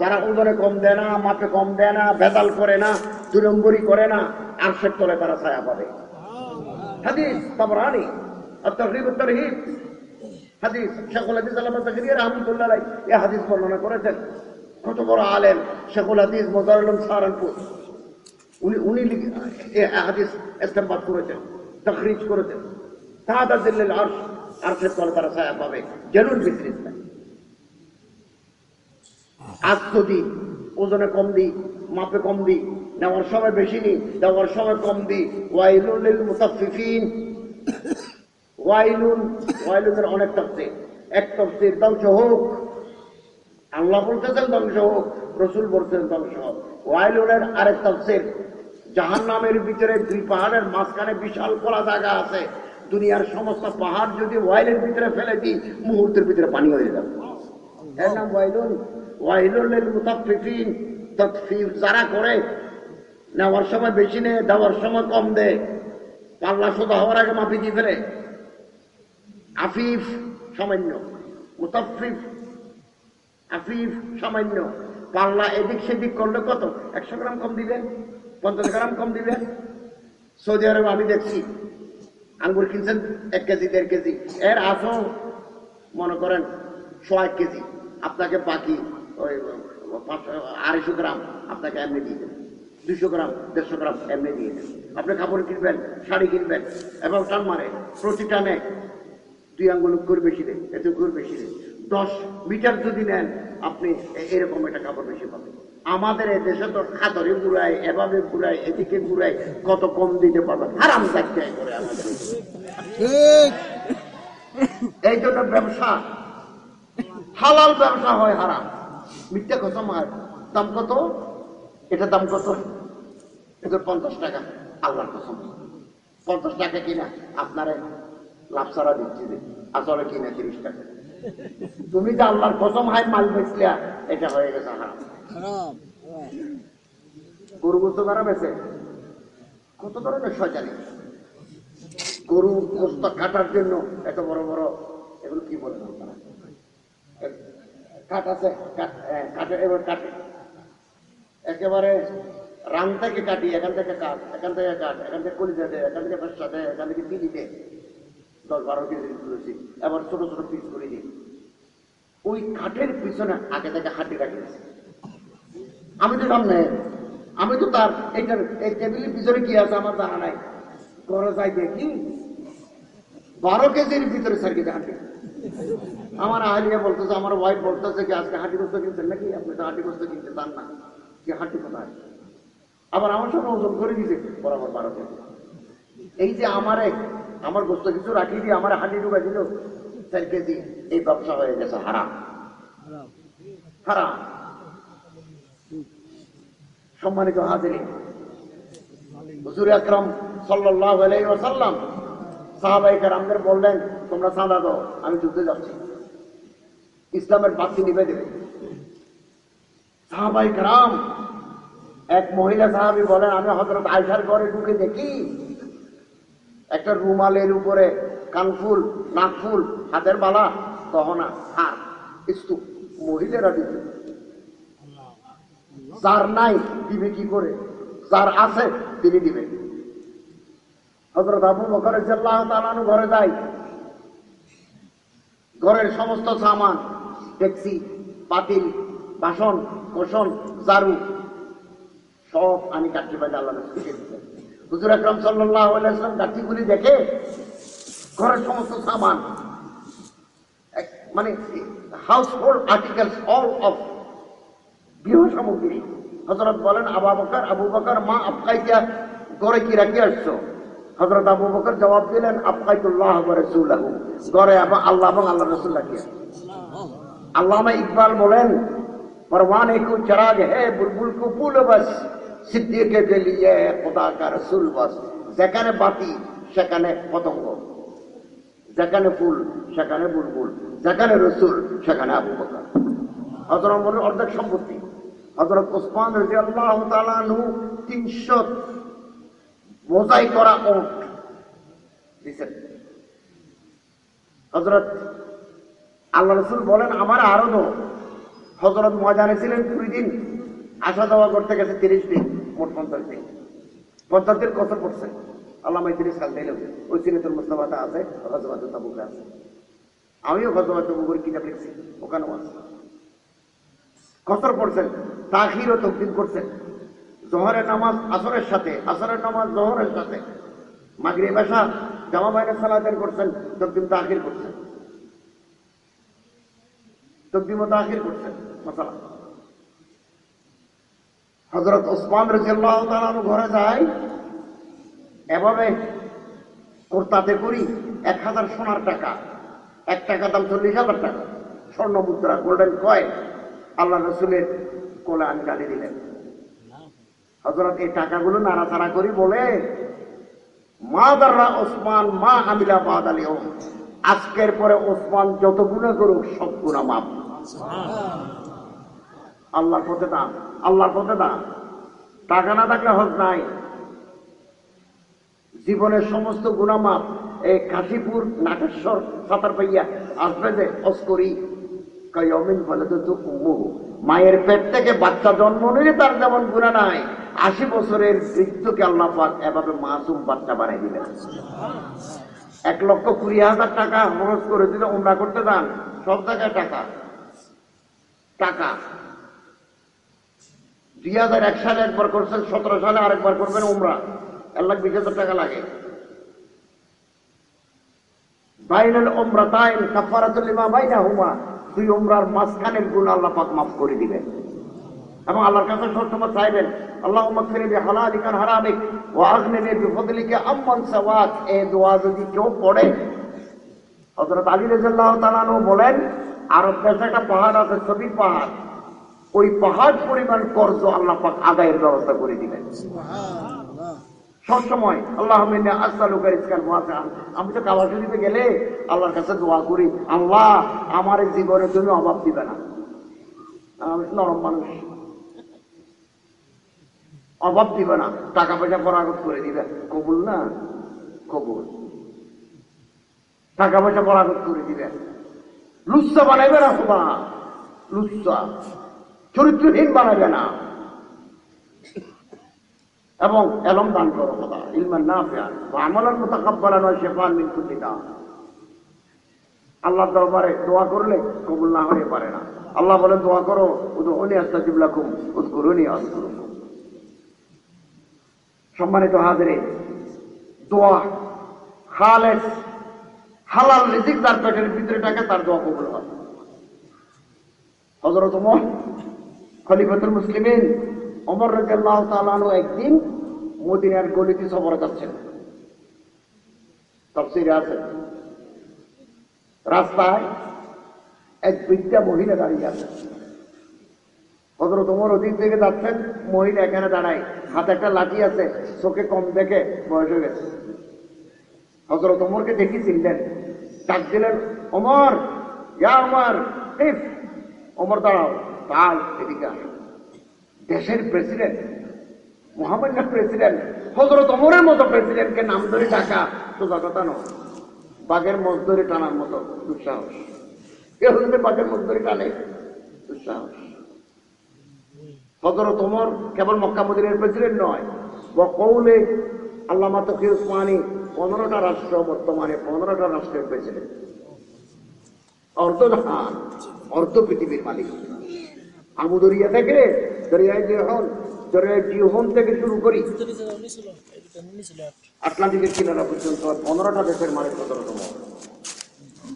A: যারা ওজনে কম দেয় না, মাপে কম দেয় না বেদাল করে না দুই নম্বরই করে না আর সে তলে তারা ছায়া পাবে। হাদিস তাবরানি আর রহমতুল্লাহ হাদিস বর্ণনা করেছেন। কত বড় আলেম? শেখুল হাদিস, মোজারুল সাহারানপুর উনি উনি হাদিস ইস্তেমবাদ করেছেন, তখরিজ করেছেন। তাহাদা দিল্লিল আরশ, আরশের তলে তারা ছায়া পাবে জেনুন বিক্রিস নাই আজ যদি ওজনে কম দিই মাপে কম দিই নেওয়ার সময় বেশি নিই দেওয়ার সময় কম দিই ওয়াইলুল মুতাফিফিন ওয়াইলুন, ওয়াইলুনের অনেক তফসির। এক তফসির ধ্বংস হোক আল্লাহ বলতেছেন ধ্বংস হোক, রসুল বলতেছেন ধ্বংস হোক। ওয়াইলুনের আরেক তফসির জাহান নামের ভিতরে দুই পাহাড়ের মাঝখানে বিশাল খোলা জায়গা আছে। দুনিয়ার সমস্ত পাহাড় যদি ওয়াইলের ভিতরে ফেলে দিই, মুহূর্তের ভিতরে পানি হয়ে যাবে। এর নাম ওয়াইলুন। ওয়াইলুল মুতাফিফিন তৎফিফ যারা করে, নেওয়ার সময় বেশি নেয়, দেওয়ার সময় কম দেয়। পাল্লা শুধু হওয়ার আগে মাপি দিয়ে ফেলে। আফিফ সামান্য। মুতাফিফ আফিফ সামান্য পাল্লা এদিক সেদিক করলে কত? একশো গ্রাম কম দিবেন? পঞ্চাশ গ্রাম কম দিবেন? সৌদি আরবে আমি দেখছি। আঙ্গুর কিনছেন এক কেজি, দেড় কেজি। এর আসো মনে করেন, শো এক কেজি। আপনাকে বাকি ওই আড়াইশো গ্রাম আপনাকে এমনি দিয়ে দেবেন দুশো গ্রাম, দেড়শো গ্রাম এমনি দিয়ে দেবেন আপনি কাপড় কিনবেন, শাড়ি কিনবেন, এবং টান মারে প্রতি টানে দুই আঙ্গুল করে বেশি দেয়, এত করে বেশি দেয়। দশ মিটার যদি নেন, আপনি এরকম একটা কাপড় বেশি পাবেন। আমাদের দেশে তো খাদরে ঘুরায়, এভাবে ঘুরায়, এদিকে ঘুরায়, কত কম দিতে পারবেন? হারাম জায়গায় করে আমাদের। এই জন্য ব্যবসা। হালাল ব্যবসা হয় হারাম। মিথ্যা কত মার। দাম কত? এটা দাম কত? এটা পঞ্চাশ টাকা। আল্লাহর কসম। পঞ্চাশ টাকা কিনা? আপনারে লাভ ছাড়া দিচ্ছি আসলে কিনা তিরিশ টাকা। তুমি যে আল্লাহর কসম হাই মাল বেচলে এটা হয়ে গেছে হারাম। গরু গোস্ত দ্বারা বেছে কত ধরনের শয়তানি? গরু গোস্ত কাটার জন্য এত বড় বড় এগুলো কি বলে আপনারা? এ- কাঠ আছে কাঠে এবার কাটে একেবারে রান থেকে কাটি এখান থেকে কাঠ এখান থেকে কাঠ এখান থেকে কলিজা দেয় এখান থেকে ফেসা দেয় এখান থেকে পিলি দেয় দশ বারো কেজি তুলেছি এবার ছোট ছোট পিস করে দিই। ওই কাঠের পিছনে আগে থেকে হাঁটি রাখিয়েছি আমি তো সামনে, আমি তো তার এইটার, এই টেবিলের পিছনে কি আছে আমার জানা নাই। ঘরে যাই দেখি, বারো কেজির ভিতরে স্যার কেজি হাঁটি। আমার আহলিয়া বলতেছে, আমার ওয়াইফ বলতেছে কি, আজকে হাঁটি গোস্ত কিনছেন নাকি? আপনি তো হাঁটি গোস্ত কিনতে চান না। কি হাঁটি কোথায়? আবার আমার সঙ্গে ওজন করে দিয়েছে বরাবর বারো কেজি। এই যে আমারে আমার গোস্ত কিছু রাখি দিয়ে আমার হাঁটি ঢুকা দিল চার কেজি এই ব্যবসা হয়ে গেছে হারাম। হারাম। সম্মানিত হাজিরি হুজুর আকরাম ওয়াসাল্লাম সাহাবাই কারামদের বললেন তোমরা চাঁদা দাও আমি যুদ্ধে যাচ্ছি। ইসলামের বাতি নিবে দেবে। সাহাবাই কারাম এক মহিলা সাহাবি বলেন আমি হজরত আয়সার ঘরে ঢুকে দেখি একটা রুমালের উপরে কানফুল নাকফুল হাতের বালা, গহনা, হার স্তূপ মহিলারা দিবে। যার নাই, দিবে কি করে? যার আছে, তিনি দিবেন হজরত আবু বকর তালানু ঘরে যাই ঘরের সমস্ত সামান ট্যাক্সি পাতিল, বাসন, কোষণ জারু সব আনি কাঠি বাজে আল্লাহ দিতেন হুজুর আকরম সাল্লাম লাঠিগুলি দেখে ঘরের সমস্ত সামান মানে household articles all of গৃহ সামগ্রী। হজরত বলেন, আবা বকর, আবু বকার, মা আফকাইয়া গড়ে কি রাখি আসছো? হজরত আবু বকার জবাব দিলেন, আফকাইতুল্লাহ রসুল্লাহ গড়ে আল্লাহ এবং আল্লাহ রসুল রাখি আল্লামা ইকবাল বলেন, পরওয়ানে কু চরাগ হে, বুলবুল কু পুল বস। সিদ্দিকে কে লিয়ে খোদা কা রসুল বস, যেখানে বাতি, সেখানে পতঙ্গ। যেখানে ফুল, সেখানে বুলবুল। যেখানে রসুল, সেখানে আবু বকর। হজরত অমরের অর্ধেক সম্পত্তি। হজরত ওসমান রাজি আল্লাহ তালানু তিনশো মোজাই করা ওট হজরত আল্লাহ রসুল বলেন, আমার আরও হজরত ময়দানে ছিলেন কুড়ি দিন আসা যাওয়া করতে গেছে তিরিশ দিন। মোট পঞ্চাশ দিন পঞ্চাশ দিন কত পড়ছে। আল্লাহ তিরিশ সাল দিলেও ওই সিনেতুল মুস্তাফাতে আছে হজরত তাবুকে আছে। আমিও হজরত তাবুকের কিতাব লিখছি, ওখানেও আছে। কসর পড়ছেন তাহির ও তকদিন করছেন। জহরের নামাজ আসরের সাথে, আসরের নামাজ জহরের সাথে। মাগরি বাসা জামা বাইরে সালাতের করছেন তকদিন তাহির করছেন। তকদিম ও তাহির করছেন মশালা হজরত ওসমান রাজিয়াল্লাহ ঘরে যায়, এভাবে কোর্তাতে করি এক হাজার সোনার টাকা, এক টাকা দাম চল্লিশ হাজার টাকা। স্বর্ণ মুদ্রা, গোল্ডেন কয়েন, আল্লাহ রসুলের কোলে আমি গালি দিলেন। হজরত এই টাকাগুলো নাড়াচাড়া করি বলে, মা দাররা ওসমান, মা আমিলা বাদ আলী আজকের পরে ওসমান যত গুণা করুক, সব গুণা মাপ আল্লাহর পথে দান আল্লাহর পথে দান টাকা না থাকলে হজ নাই। জীবনের সমস্ত গুণামাপ এই কাশীপুর নাটেশ্বর সাঁতার পাইয়া আসবে যে অস্করি কয়মিন বলে তো উম্মুহু। মায়ের পেট থেকে বাচ্চা জন্ম নিলে তার যেমন গুণা নাই, আশি বছরের বৃদ্ধকে আল্লাহ পাক এভাবে মাসুম বাচ্চা বানাই দিলেন। এক লক্ষ কুড়ি হাজার টাকা খরচ করে দিলে উমরা করতে যান, সব জায়গায় টাকা। টাকা। দুই হাজার এক সালে একবার করছেন, সতেরো সালে আরেকবার করবেন উমরা। এক লাখ বিশ হাজার টাকা লাগে। বাইনাল উমরা তাইন কাফারাতুল লিমা বাইনাহুমা। দুই উমরার মাঝখানের গুণ আল্লাহ পাক মাফ করে দিবেন। এবং আল্লাহর কাছে সবসময় চাইবেন আল্লাহ মাগফিরি বিহালালিকা হারামিক ওয়া আগনিনি বিফদলিকা আম্মান সাওয়াক। এই দোয়া যদি কেউ পড়ে, হযরত আলী রাদিয়াল্লাহু তাআলা বলেন আরব দেশে একটা পাহাড় আছে ছবি পাহাড়। ওই পাহাড় পরিমাণ কর্জ আল্লাহ পাক আদায়ের ব্যবস্থা করে দিবেন। সবসময় আল্লাহ আমি তো কাবা শরীফে গেলে আল্লাহর কাছে দোয়া করি আল্লাহ আমার এই জীবনের জন্য অভাব দিবে না। আমি নরম মানুষ। অভাব দিবে না টাকা পয়সা বরাগত করে দিবে। কবুল না? কবুল। টাকা পয়সা বরাগত করে দিবে। লুচ্ছা বানাইবে না খোদা লুচ্ছা। চরিত্রহীন বানাবে না। এবং এলম দান করো খোদা, ইলমান না ফেয়ার আমলার মোতাকাব্বালা নয়, শেফান মিন কুল্লি দান। আল্লাহর দরবারে দোয়া করলে কবুল না হয়ে পারে না। আল্লাহ বলে দোয়া করো উদুনি লাকুম উদকুরুনি আযকুরুকুম সম্মানিত হাজরে, দোয়া খালেস, হালাল রিজিক তার পেটের ভিতরে থাকে, তার দোয়া কবুল হয়। ওমর খলিফাতুল মুসলিমিন ওমর রাদিয়াল্লাহু তাআলা আনহু একদিন মদিনার গলিতে সফর করছেন। তাফসীরে আছে। রাস্তায় এক বৃদ্ধা মহিলা দাঁড়িয়ে আছে। হজরত ওমর ওদিক থেকে যাচ্ছেন, মহিলা এখানে দাঁড়ায়। হাতে একটা লাঠি আছে, চোখে কম দেখে বয়স হয়ে গেছে। হজরত ওমরকে দেখি চিনলেন। ডাক দিলেন, ওমর, ইয়া ওমর ইফ দাঁড়াও। তাই এদিকে দেশের প্রেসিডেন্ট মহামান্য প্রেসিডেন্ট হজরত ওমরের মতো প্রেসিডেন্টকে নাম ধরে ডাকা সোজা কথা নয়। বাঘের মজদুরি টানার মতো দুঃসাহস। কেউ যদি বাঘের মজদুরি টানে দুঃসাহস। হজরত ওমর কেবল মক্কা মদিনের প্রেসিডেন্ট নয় বকৌলে আল্লামা তকি উসমানী পনেরোটা রাষ্ট্র বর্তমানে পনেরোটা রাষ্ট্রের প্রেসিডেন্ট অর্ধ অর্ধ পৃথিবীর মালিক। আবু থেকে, দরিয়ায় জিহন দরিয়ায় জিহন থেকে শুরু করি। আটলান্টিকের কিনারা পর্যন্ত পনেরোটা দেশের মানে সতেরোতম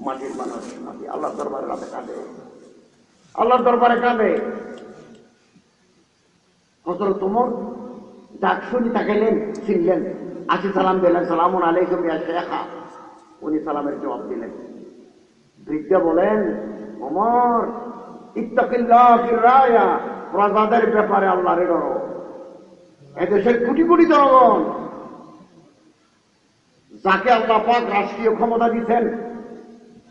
A: মাটির মানুষ আল্লাহ দরবারে রাতে কাঁদে। আল্লাহর দরবারে কাঁদে। তোমর ডাক শুনি তাকাইলেন, চিনলেন, আসি সালাম দিলেন, সালামুন আলাইকুম শেখা। উনি সালামের জবাব দিলেন। বৃদ্ধ বলেন অমর ইত্তাকিল্লাহ রায়া। প্রজাদের ব্যাপারে আল্লাহরে ডরো। এদেশের কোটি কোটি জনগণ। যাকে আল্লাহ পাক রাষ্ট্রীয় ক্ষমতা দিচ্ছেন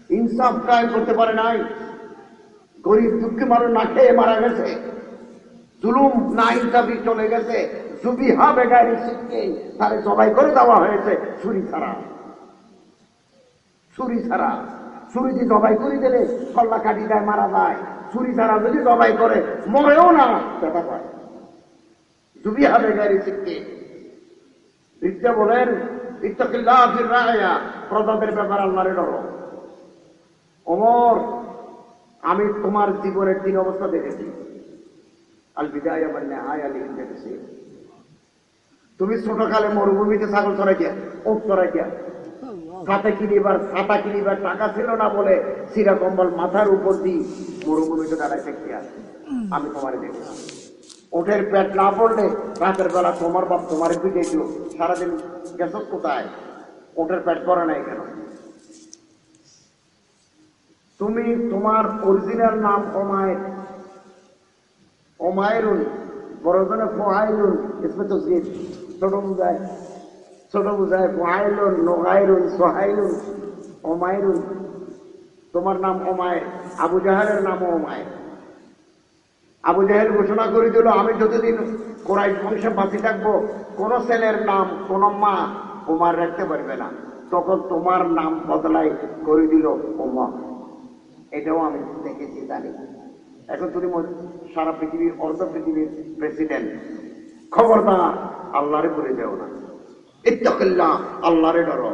A: ইনসাফ কায়েম করতে পারে নাই, গরিব দুঃখী মানুষ না খেয়ে মারা গেছে, জুলুম না ইনসাফি চলে গেছে, জুবি হবে গাড়ি শিখকে তারে জবাই করে দেওয়া হয়েছে, ছুরি ছাড়া। ছুরি ছাড়া। ছুরি দিয়ে জবাই করে দিলে কল্লা কাটি দেয়, মারা যায়। ছুরি ছাড়া যদি জবাই করে, মরেও না ব্যথা পায় জুবি হবে গাড়ি শিখকে বিদ্যা বলেন, ইত্তাকিল্লাহ প্রজাদের ব্যাপার আল্লাহরে ডরো অমর আমি তোমার জীবনের তিন অবস্থা দেখেছি। আল বিদায় আমার নেহায় আলী দেখেছি তুমি ছোটকালে মরুভূমিতে ছাগল চড়াই গিয়া ওট সাথে কিনিবার ছাতা কিনিবার টাকা ছিল না বলে সিরা কম্বল মাথার উপর দিয়ে মরুভূমিতে দাঁড়াইতে গিয়া আমি তোমার দেখেছি ওঠের পেট না পড়লে রাতের বেলা তোমার বাপ তোমার পিঠে দিল সারাদিন গেছ কোথায়? ওঠের পেট পড়ে নাই কেন? তুমি তোমার অরিজিনাল নাম অমায়ের অমায়েরুন বড়জনে ফোহাইলুন ইসমে তো ছোট বুঝায় ছোট বুঝায় ফোহাইলুন নোগাইরুন সোহাইলুন অমায়েরুন তোমার নাম অমায়ের আবু জাহালের নাম অমায়ের আবু জাহেল ঘোষণা করে দিল, আমি যতদিন কোরআন বংশে বাঁচি থাকব, কোন ছেলের নাম, কোন মা ওমার রাখতে পারবে না। তখন তোমার নাম বদলাই করে দিল ওমা। এটাও আমি দেখেছি, জানি। এখন তুমি সারা পৃথিবীর অর্ধ পৃথিবীর প্রেসিডেন্ট খবরদার, আল্লাহরে করে দেও না। ইত্তাকিল্লাহ, আল্লাহরে ডরো।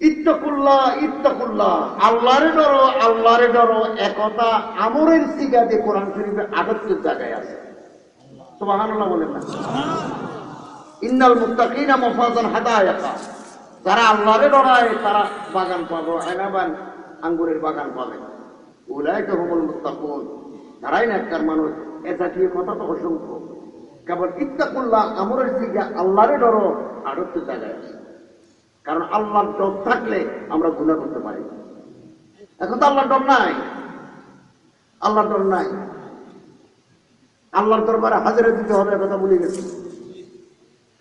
A: ইত্তাকুল্লাহ ইত্তাকুল্লাহ, আল্লাহরে ডরো আল্লাহরে ডরো। একতা আমরের সিগাতে কোরআন শরীফে আটাত্তর জায়গায় আছে। সুবহানাল্লাহ বলেন না। ইন্নাল মুত্তাকিনা মাফাজান হাদায়াকা যারা আল্লাহরে ডরায়, তারা বাগান পাবো এনাবান আঙ্গুরের বাগান পাবে। উলাইকা হুমুল মুত্তাকুন। তারাই নেককার মানুষ, এ জাতীয় কথা তো অসংখ্য। কেবল ইত্তাকুল্লাহ, আমরের সিগা আল্লাহরে ডরো আটাত্তর জায়গায় আছে কারণ আল্লাহর ডর থাকলে আমরা গুণা করতে পারি এখন তো আল্লাহর ডর নাই। আল্লাহর ডর নাই। আল্লাহর দরবারে হাজারে দিতে হবে কথা বলে গেছি।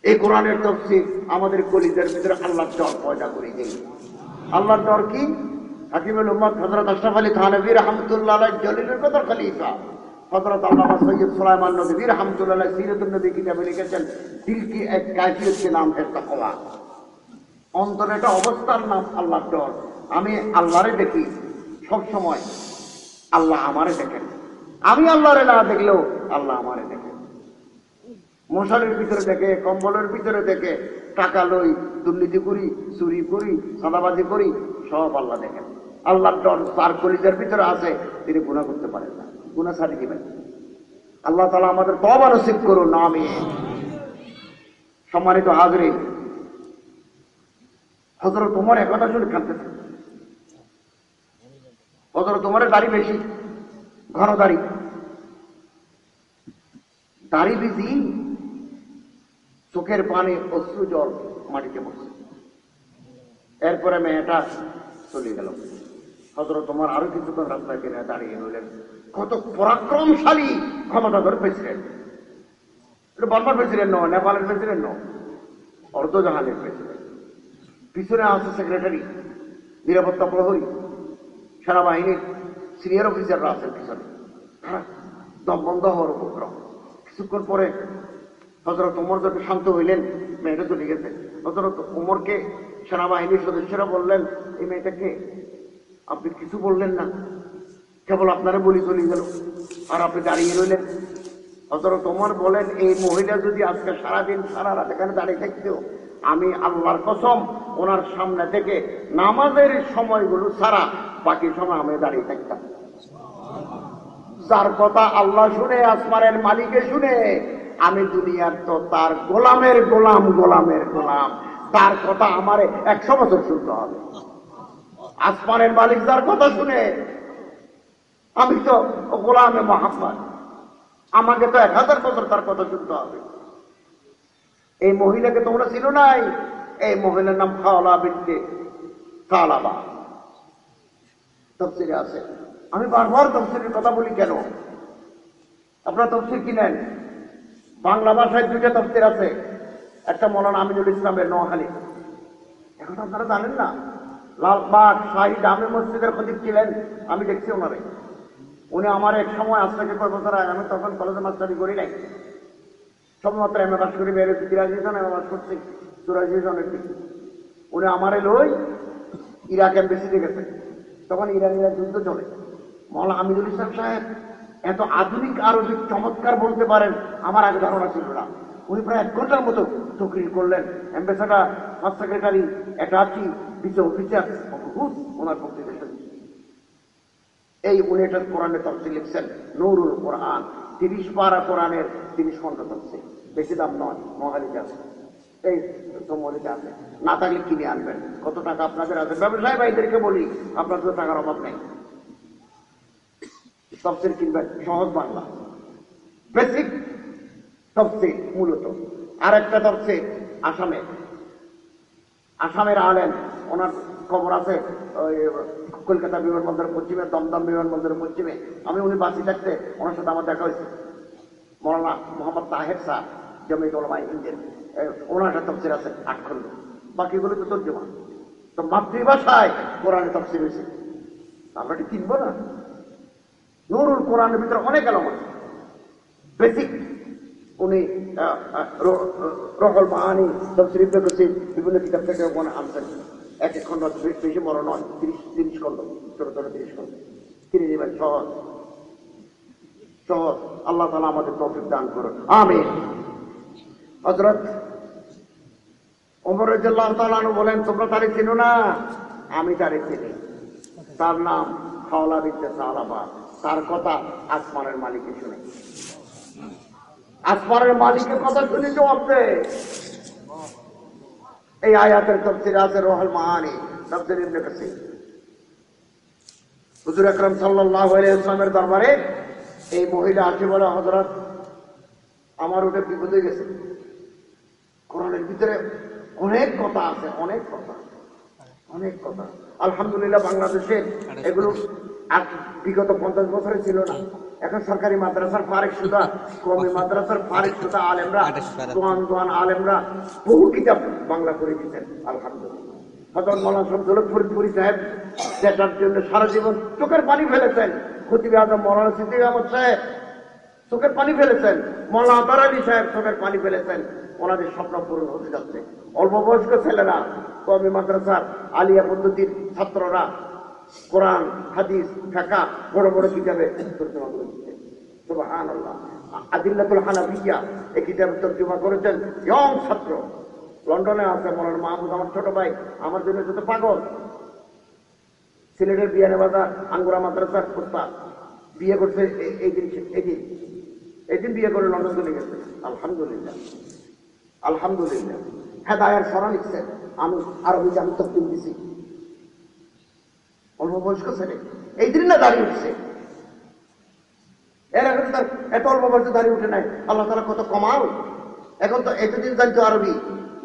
A: এই কোরআনের তফসির আমাদের কলিদের ভিতরে আল্লাহর ডর পয়দা করে দেয়। আল্লাহর ডর কি? হাকিমুল উম্মদ হজরত আশরাফ আলী থানবী রহমতুল্লাহ জলিলের কত খলিফা। আল্লাহ সৈয়দ সুলাইমান কিতাবে লিখেছেন এক নাম অন্তরে একটা অবস্থার নাম আল্লাহর ডর। আমি আল্লাহরে দেখি সব সময় আল্লাহ আমারে দেখেন। আমি আল্লাহরে না দেখলেও আল্লাহ আমারে দেখেন। মশারির ভিতরে দেখে, কম্বলের ভিতরে দেখে, টাকা লই, দুর্নীতি করি, চুরি করি সাদাবাজি করি, সব আল্লাহ দেখেন। আল্লাহর ডর, তার কলিজার ভিতরে আছে, তিনি গুণা করতে পারেন না। গুণা ছাড়ি দিবেন। আল্লাহ তালা আমাদের তবা নসিব করুন না আমি সম্মানিত হাজরে হজরত তোমার একথা শুনে কাঁদতেছে হজরত তোমার দাড়ি বেশি, ঘন দাড়ি। দাড়ি বেশি, চোখের পানে, অশ্রু, জল মাটিতে বসে এরপরে মেয়েটা চলে গেল। হজরত তোমার আরও কিছুক্ষণ রাস্তায় কিনে দাঁড়িয়ে রইলেন। কত পরাক্রমশালী ক্ষমতাধর প্রেসিডেন্ট বর্মার প্রেসিডেন্ট নয় নেপালের প্রেসিডেন্ট নয় অর্ধজাহানের প্রেসিডেন্ট পিছনে আছে সেক্রেটারি নিরাপত্তা প্রহরী, সেনাবাহিনীর সিনিয়র অফিসাররা আছেন পিছনে। দম বন্ধ হওয়ার উপক্রম। কিছুক্ষণ পরে হজরত উমর যত শান্ত হইলেন, মেয়েটা চলে গেছে। হজরত উমরকে সেনাবাহিনীর সদস্যরা বললেন, এই মেয়েটাকে আপনি কিছু বললেন না। কেবল আপনারা বলি চলে গেল। আর আপনি দাঁড়িয়ে রইলেন। হজরত ওমর বলেন, এই মহিলা যদি আজকে সারাদিন সারা রাত এখানে দাঁড়িয়ে থাকতো, আমি আল্লাহর কসম ওনার সামনে থেকে নামাজের সময়গুলো সারা বাকি সময় আমি দাঁড়িয়ে থাকতাম। যার কথা আল্লাহ শুনে, আসমানের মালিকে শুনে, আমি দুনিয়ার তো তার গোলামের গোলাম গোলামের গোলাম। তার কথা আমার একশো বছর শুনতে হবে। আসমানের মালিক যার কথা শুনে, আমি তো গোলামে মোহাম্মদ। আমাকে তো এক হাজার বছর তার কথা শুনতে হবে। এই মহিলাকে তোমরা ছিল নাই? এই মহিলার নাম খাওয়ালা বিনতে সালাবা তফসিরে আছে। আমি বারবার তফসিলের কথা বলি কেন? আপনারা তফসির কিনেন? বাংলা ভাষায় দুইটা তফসির আছে। একটা মৌলানা আমিনুল ইসলামের নোয়াখালী। এখন আপনারা জানেন না? লালবাগ শাহী জামে মসজিদের খতিব ছিলেন, আমি দেখছি ওনারে। উনি আমার এক সময় কয় বছর আমি তখন কলেজে মাস্টারি করি নাই। সবেমাত্র এম এ পাস করি বেরোচ্ছি তিরাশি জন এম এ পাস করছি চুরাশি জনের দিকে। উনি আমারে লই ইরাক এম্বাসিতে গেছে। তখন ইরানিরা যুদ্ধ চলে। মৌলা আমিদুল ইসলাম সাহেব, এত আধুনিক আরবিক চমৎকার বলতে পারেন, আমার আগে ধারণা ছিল না। উনি প্রায় এক ঘণ্টার মতো তকরির করলেন। Ambassador first secretary attache visa officer বহুত ওনার বক্তৃতা এই উনি একটা কোরআনের তফসিল লিখছেন, নুরুল কোরআন। তিরিশ পারা কোরআনের তিরিশ খন্ড তফসিল বেশি দাম নয়, মহালিতে আছে। এই সমলিতে আছে। না থাকলে কিনে আনবেন? কত টাকা আপনাদের আছে? ব্যবসায়ী ভাইদেরকে বলি, আপনাদের তো টাকার অভাব নেই। তফসিল কিনবেন, সহজ বাংলা। বেসিক তফসিল মূলত। আর একটা তফসিল আসামে। আসামের আলেন ওনার খবর আছে, ওই কলকাতা বিমানবন্দরের পশ্চিমে, দমদম বিমানবন্দরের পশ্চিমে। আমি উনি বাসি থাকতে ওনার সাথে আমার দেখা হয়েছে। মৌলানা মোহাম্মদ তাহের শাহ জমি দলমাই ইন্ডিয়ান ওনার একটা তফসির আছে আট খন্ড বাকিগুলো তো তর্জমা। তো মাতৃভাষায় কোরআনে তফসির হয়েছে। আমরা কি কিনবো না? নুরুল কোরআনের ভিতরে অনেক এলাম আছে। বেসিক। উনি রহল মাহানি তফসির ইবনে কাসির বিভিন্ন কিতাব থেকে ওখানে আনছেন। এক এক খন্ড বেশি বড় নয়, তিরিশ তিরিশ খন্ড ছোট ছোট তিরিশ খন্ড কিনে নেবেন সহজ। সহজ। আল্লাহ তালা আমাদের তৌফিক দান করুন। আমি হজরত রাদিয়াল্লাহু তাআলা বলেন, তোমরা তারে চিনো না? আমি তারে চিনি। তার নাম খাওলা বিদ্যা তার কথা আসমানের মালিকে শুনে। আসমানের মালিকের কথা শুনে জবাব দে। এই আয়াতের তফসির আছে রোহাল মাহানি তফসির ইবনে কাসির। হুজুর আকরাম সাল্লাল্লাহু আলাইহি ওয়াসাল্লামের দরবারে এই মহিলা আসে বলে, হযরত, আমার ওটা বিপদ গেছে। কোরআনের ভিতরে অনেক কথা আছে, অনেক কথা অনেক কথা আলহামদুলিল্লাহ বাংলাদেশে এগুলো বিগত পঞ্চাশ বছরে ছিল না। এখন সরকারি মাদ্রাসার ফারেক সুদা কমি মাদ্রাসার ফারেক সুদা আলেমরা দোয়ান দোয়ান আলেমরা বহু কিতাব বাংলা করে দিতেন আলহামদুলিল্লাহ। হজরত মৌলানা শমসুল ফরিদপুরি সাহেব যেটার জন্য সারা জীবন চোখের পানি ফেলেছেন। খতিবে আজম মৌলানা সিদ্দিক আহমদ সাহেব চোখের পানি ফেলেছেন। মৌলানা আতার আলী সাহেব চোখের পানি ফেলেছেন। ওনাদের স্বপ্ন পূরণ হতে যাচ্ছে। অল্প বয়স্ক ছেলেরা কমি মাদ্রাসার আলিয়া পদ্ধতির ছাত্ররা কোরআন, হাদিস ফেকা বড় বড় কিতাবে তর্জমা করে দিচ্ছে সুবহান আল্লাহ আদিল্লাতুল হানাফিয়া এই কিতাবে তর্জমা করেছেন ইয়ং ছাত্র। লন্ডনে আছে মনের মাহমুদ, আমার ছোট ভাই, আমার জন্য যত পাগল। সিলেটের বিয়ানে বাজার, আঙ্গুরা মাদ্রাসার প্রস্তাব বিয়ে করছে এই দিন এই দিন। এই দিন বিয়ে করে লন্ডন চলে গেছে। আলহামদুলিল্লাহ। আলহামদুলিল্লাহ। হ্যাঁ দায়ের সরা লিখছেন আমি আরবি আমি তফিল দিছি। অল্প বয়স্ক ছেলে। এই দিন না দাঁড়িয়ে উঠছে। এর তো তার এত অল্প বয়সে দাঁড়িয়ে উঠে নাই। আল্লাহ তালা কত কমাও এখন তো এতদিন জানতো আরবি,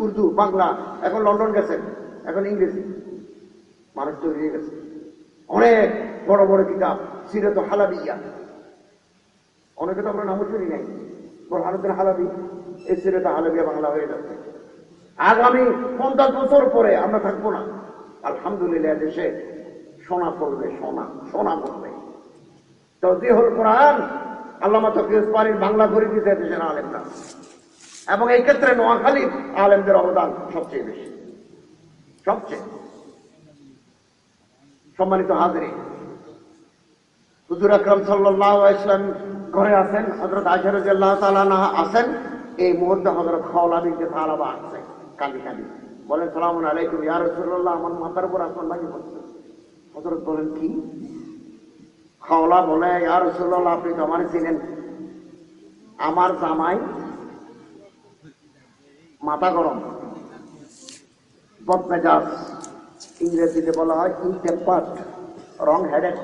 A: উর্দু, বাংলা, এখন লন্ডন গেছেন, এখন ইংরেজি। মানুষ তৈরি হয়ে গেছে। অনেক বড় বড় কিতাব, সিরত হালাবিয়া। অনেকে তো আমরা নামও শুনি নাই। বোরহানুদ্দিন হালাবি, এই সিরত হালাবিয়া বাংলা হয়ে যাচ্ছে। আগামী পঞ্চাশ বছর পরে আমরা থাকব না। আলহামদুলিল্লাহ দেশে সোনা পড়বে, সোনা সোনা পড়বে। তজিহুল কোরআন আল্লামা তকিউসপানির বাংলা করে দিতে দেশের আলেমরা। এবং এই ক্ষেত্রে নোয়াখালীর আলেমদের অবদান সবচেয়ে বেশি। সবচেয়ে। সম্মানিত হাজরে, হুজুর আকরম সাল্লাহ ইসলাম ঘরে আছেন হজরত আজহার আল্লাহ তালা আছেন। এই মুহূর্তে হজরত খাওলা বিনতে তালাবা আসছে কাঁদি কাঁদি। বলেন সালাম আলাইকুম ইয়া রাসূলুল্লাহ, আমার মাথার উপর আসমান ভাঙি পড়ছে। হজরত বলেন কি? খাওলা বলে আর রসুল্লাহ আপনি তো আমার ছিলেন আমার জামাই মাথা গরম। বদমেজাজ ইংরেজিতে বলা হয় ইনটেম্পার্ট রং হেডেড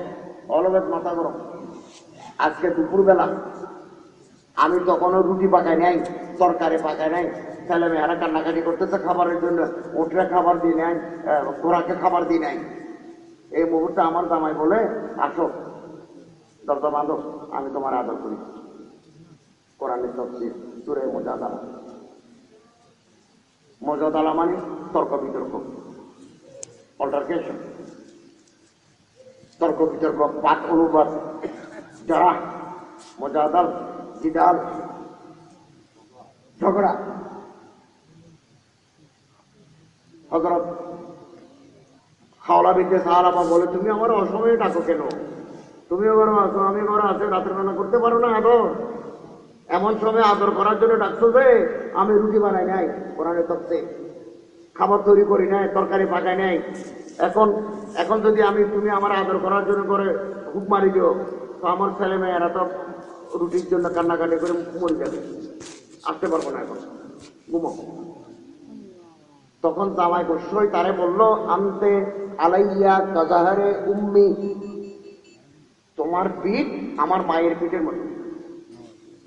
A: অলওয়েজ মাথা গরম। আজকে দুপুরবেলা আমি তখনও রুটি পাকাই নাই তরকারি পাকাই নাই। ছেলে মেয়েরা কান্নাকাটি করতেছে খাবারের জন্য উঠরে খাবার নাই আহ, ঘোড়াকে খাবার দিই নাই এই মুহূর্তে আমার জামাই বলে, আসো, দরজা বাঁধো আমি তোমার আদর করি। কোরআনের তফসির সুরে মজাদালা। মজাদালা মানে তর্ক বিতর্ক অল্টারকেশন তর্ক বিতর্ক, পাঠ অনুবাদ। যারা মজাদাল, জিদাল, ঝগড়া হজরত খাওয়া বিদ্যে সাহারাবা বলে, তুমি আমার অসময়ে ডাকো কেন? তুমি ঘরে আমি ঘরে আছি রাতের বেলা করতে পারো না আদর। এমন সময় আদর করার জন্য ডাকছো যে, আমি রুটি বানাই নাই কোরআনে তত্ত্বে খাবার তৈরি করি নাই, তরকারি পাকাই নাই। এখন এখন যদি আমি, তুমি আমার আদর করার জন্য করে হুক মারি দিও, তো আমার ছেলে মেয়েরা তো রুটির জন্য কান্নাকাটি করে মরে যাবে। আসতে পারব না এখন। ঘুমো। তখন জামাই গোস্বই তারে বলল, আনতে আলাইয়া কাজাহারে উম্মি। তোমার পিঠ আমার মায়ের পিঠের মতো।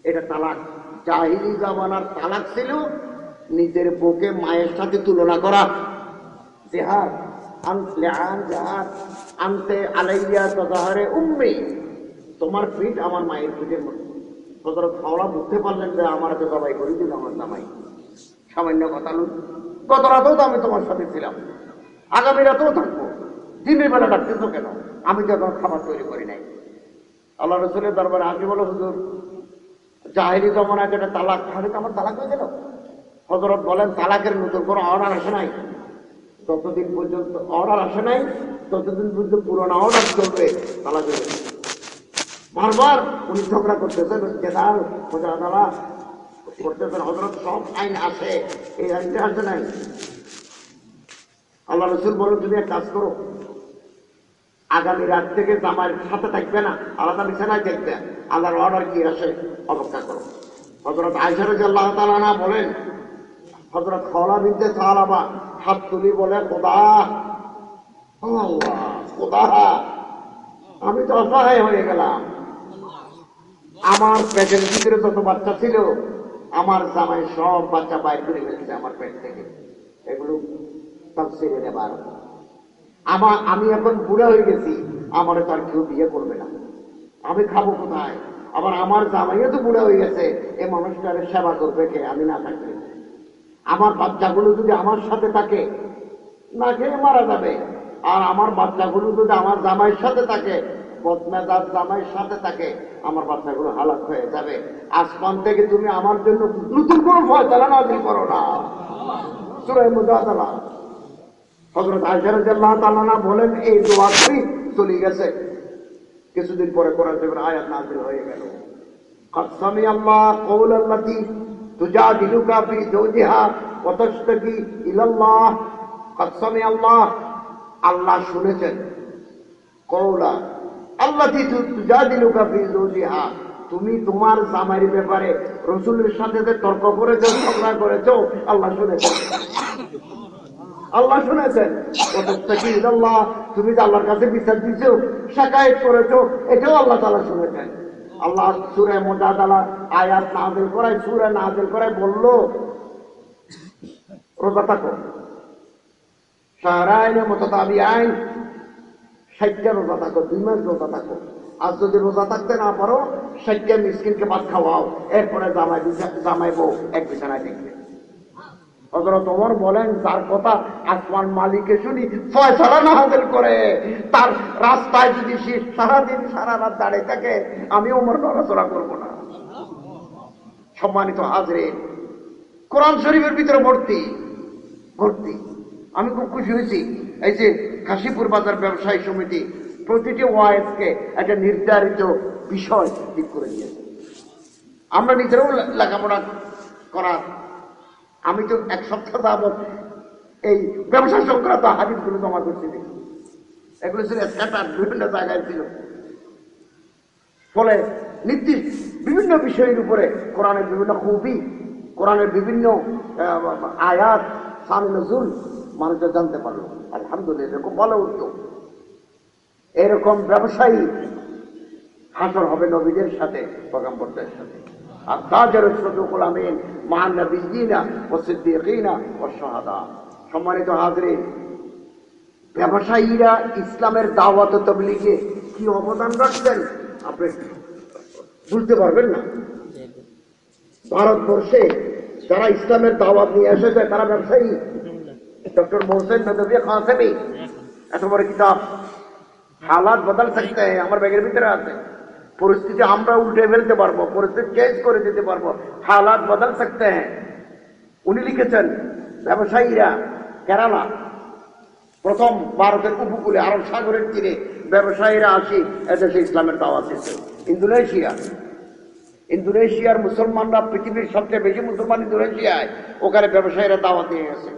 A: এটা তালাক। জাহিলি জামানার তালাক ছিল নিজের বউকে মায়ের সাথে তুলনা করা। জেহাদ। আনতে আলাইয়া কাজাহারে উম্মি। তোমার পিঠ আমার মায়ের পিঠের মতো। হজরত খাওয়া বুঝতে পারলেন যে আমার তো সবাই করে আমার জামাই। সামান্য কথা নয়। গত রাতেও তো আমি তোমার সাথে ছিলাম। আগামী রাতেও থাকব। দিনের বেলা ডাকতেছো কেন? আমি তো এখন খাবার তৈরি করি নাই। আল্লাহ রসুলের দরবারে আসি বলো, হুজুর, জাহেরি জমানায় যেটা তালাক, তাহলে তো আমার তালাক হয়ে গেল। হজরত বলেন, তালাকের নতুন কোনো অর্ডার আসে নাই। যতদিন পর্যন্ত অর্ডার আসে নাই, ততদিন পর্যন্ত পুরোনো অর্ডার চলবে, তালাক হয়ে যাবে। বারবার উনি ঝগড়া করতেছেন জেদাল মোজাদালা করতেছেন হজরত সব আইন আছে, এই আইনটা আসে নাই। আল্লাহ রসুল বলেন, তুমি এক কাজ করো। আগামী রাত থেকে জামার সাথে থাকবে না, আলাদা বিছানায় থাকবে। আল্লাহর অর্ডার কি আসে অপেক্ষা করো। হজরত আয়সার আল্লাহ তালা বলেন হজরত খলা বিনতে সাহাবা হাত তুলি বলে, খোদা খোদা, আমি তো অসহায় হয়ে গেলাম। আমার পেটের ভিতরে যত বাচ্চা ছিল, আমার জামাই সব বাচ্চা বাইর করে ফেলছে আমার পেট থেকে। এগুলো তাফসিরে নেবার আমার আমি এখন বুড়া হয়ে গেছি, আমার তার কেউ বিয়ে করবে না। আমি খাব কোথায়? আবার আমার জামাইও তো বুড়া হয়ে গেছে এই মানুষটার সেবা করবে কে? আমি না থাকলে। আমার বাচ্চাগুলো যদি আমার সাথে থাকে, না খেয়ে মারা যাবে। আর আমার বাচ্চাগুলো যদি আমার জামাইয়ের সাথে থাকে, বদমেজাজ জামাইয়ের সাথে থাকে, আমার বাচ্চাগুলো হালাক হয়ে যাবে। আসমান থেকে তুমি আমার জন্য নতুন কোনো ফয়সালা নাজিল করো না। সুরাই মুজাদালা হজরত আয়সারুদ্দাহ তালানা বলেন, এই দোয়া করি, চলে গেছে। কিছুদিন পরে কোরআন শরীফের আয়াত নাজিল হয়ে গেল। কসমি আল্লাহ কৌল আল্লাতি তুজা দিলুকা ফি জৌজিহা অতস্তকি ইলাল্লাহ। কসমি আল্লাহ আল্লাহ শুনেছেন। কৌলা আল্লাতি তুজা দিলুকা ফি জৌজিহা তুমি তোমার জামাইয়ের ব্যাপারে রসুলের সাথে যে তর্ক করেছ, ঝগড়া করেছ, আল্লাহ শুনেছেন। আল্লাহ শুনেছেন। আল্লাহ, তুমি যে আল্লাহর কাছে বিচার দিছো শাকায়ত করেছ, এটাও আল্লাহ তালা শুনেছেন। আল্লাহ সুরে মোজাদালা আয়াত নাজেল করায়, সুরে নাজেল করায় বলল, রোজা থাকো। সারায়নে মতো দাবি আইন, ষাটটা রোজা থাকো, দুই মাস রোজা থাকো। আর যদি রোজা থাকতে না পারো, ষাটটা মিসকিনকে ভাত খাওয়াও। এরপরে জামাই জামাই বউ এক বিছানায় দেখবে। হজরত ওমর বলেন তার কথা আসমান মালিকে শুনি, ফয়সালা না হাজির করে। তার রাস্তায় যদি সে সারাদিন সারা রাত দাঁড়িয়ে থাকে, আমি ওমর নড়াচড়া করব না। সম্মানিত হাজরে, কোরআন শরীফের ভিতরে ভর্তি ভর্তি। আমি খুব খুশি হয়েছি। এই যে কাশীপুর বাজার ব্যবসায়ী সমিতি প্রতিটি ওয়াইফকে একটা নির্ধারিত বিষয় ঠিক করে দিয়েছে আমরা নিজেরাও লেখাপড়া করার আমি তো এক সপ্তাহ যাবত এই ব্যবসা সংক্রান্ত হাদিসগুলো জমা করছি দেখি। এগুলো ছিল বিভিন্ন জায়গায় ছিল। ফলে নির্দিষ্ট বিভিন্ন বিষয়ের উপরে কোরআনের বিভিন্ন খুবই, কোরআনের বিভিন্ন আয়াত সামনে নজুল মানুষরা জানতে পারল। আলহামদুলিল্লাহ, এরকম ভালো উদ্যোগ এরকম ব্যবসায়ী হাসর হবে নবীদের সাথে, পয়গম্বরদের সাথে। আত্মাজার সদুকুল আমিন, মহান নবীনা ও সিদ্দিকিনা ও সহাদা সম্মানিত হাজরে, ব্যবসায়ীরা ইসলামের দাওয়াত তবলিগে কি অবদান রাখছেন আপনি বুঝতে পারবেন না। ভারতবর্ষে যারা ইসলামের দাওয়াত নিয়ে এসেছে, তারা ব্যবসায়ী। ডক্টর মোহসেন নদবিয়া খাসেমি। এত বড় কিতাব। হালাত বদল থাকতে আমার ব্যাগের ভিতরে আছে। পরিস্থিতি আমরা উল্টে ফেলতে পারব, পরিস্থিতি চেঞ্জ করে দিতে পারব। হালাত বদল সকতে হ্যাঁ। উনি লিখেছেন, ব্যবসায়ীরা কেরালা, প্রথম ভারতের উপকূলে আরব সাগরের তীরে ব্যবসায়ীরা আসি, এদেশে ইসলামের দাওয়াত দিতে। ইন্দোনেশিয়া, ইন্দোনেশিয়ার মুসলমানরা পৃথিবীর সবচেয়ে বেশি মুসলমান ইন্দোনেশিয়ায়, ওখানে ব্যবসায়ীরা দাওয়াত দিয়ে গেছে।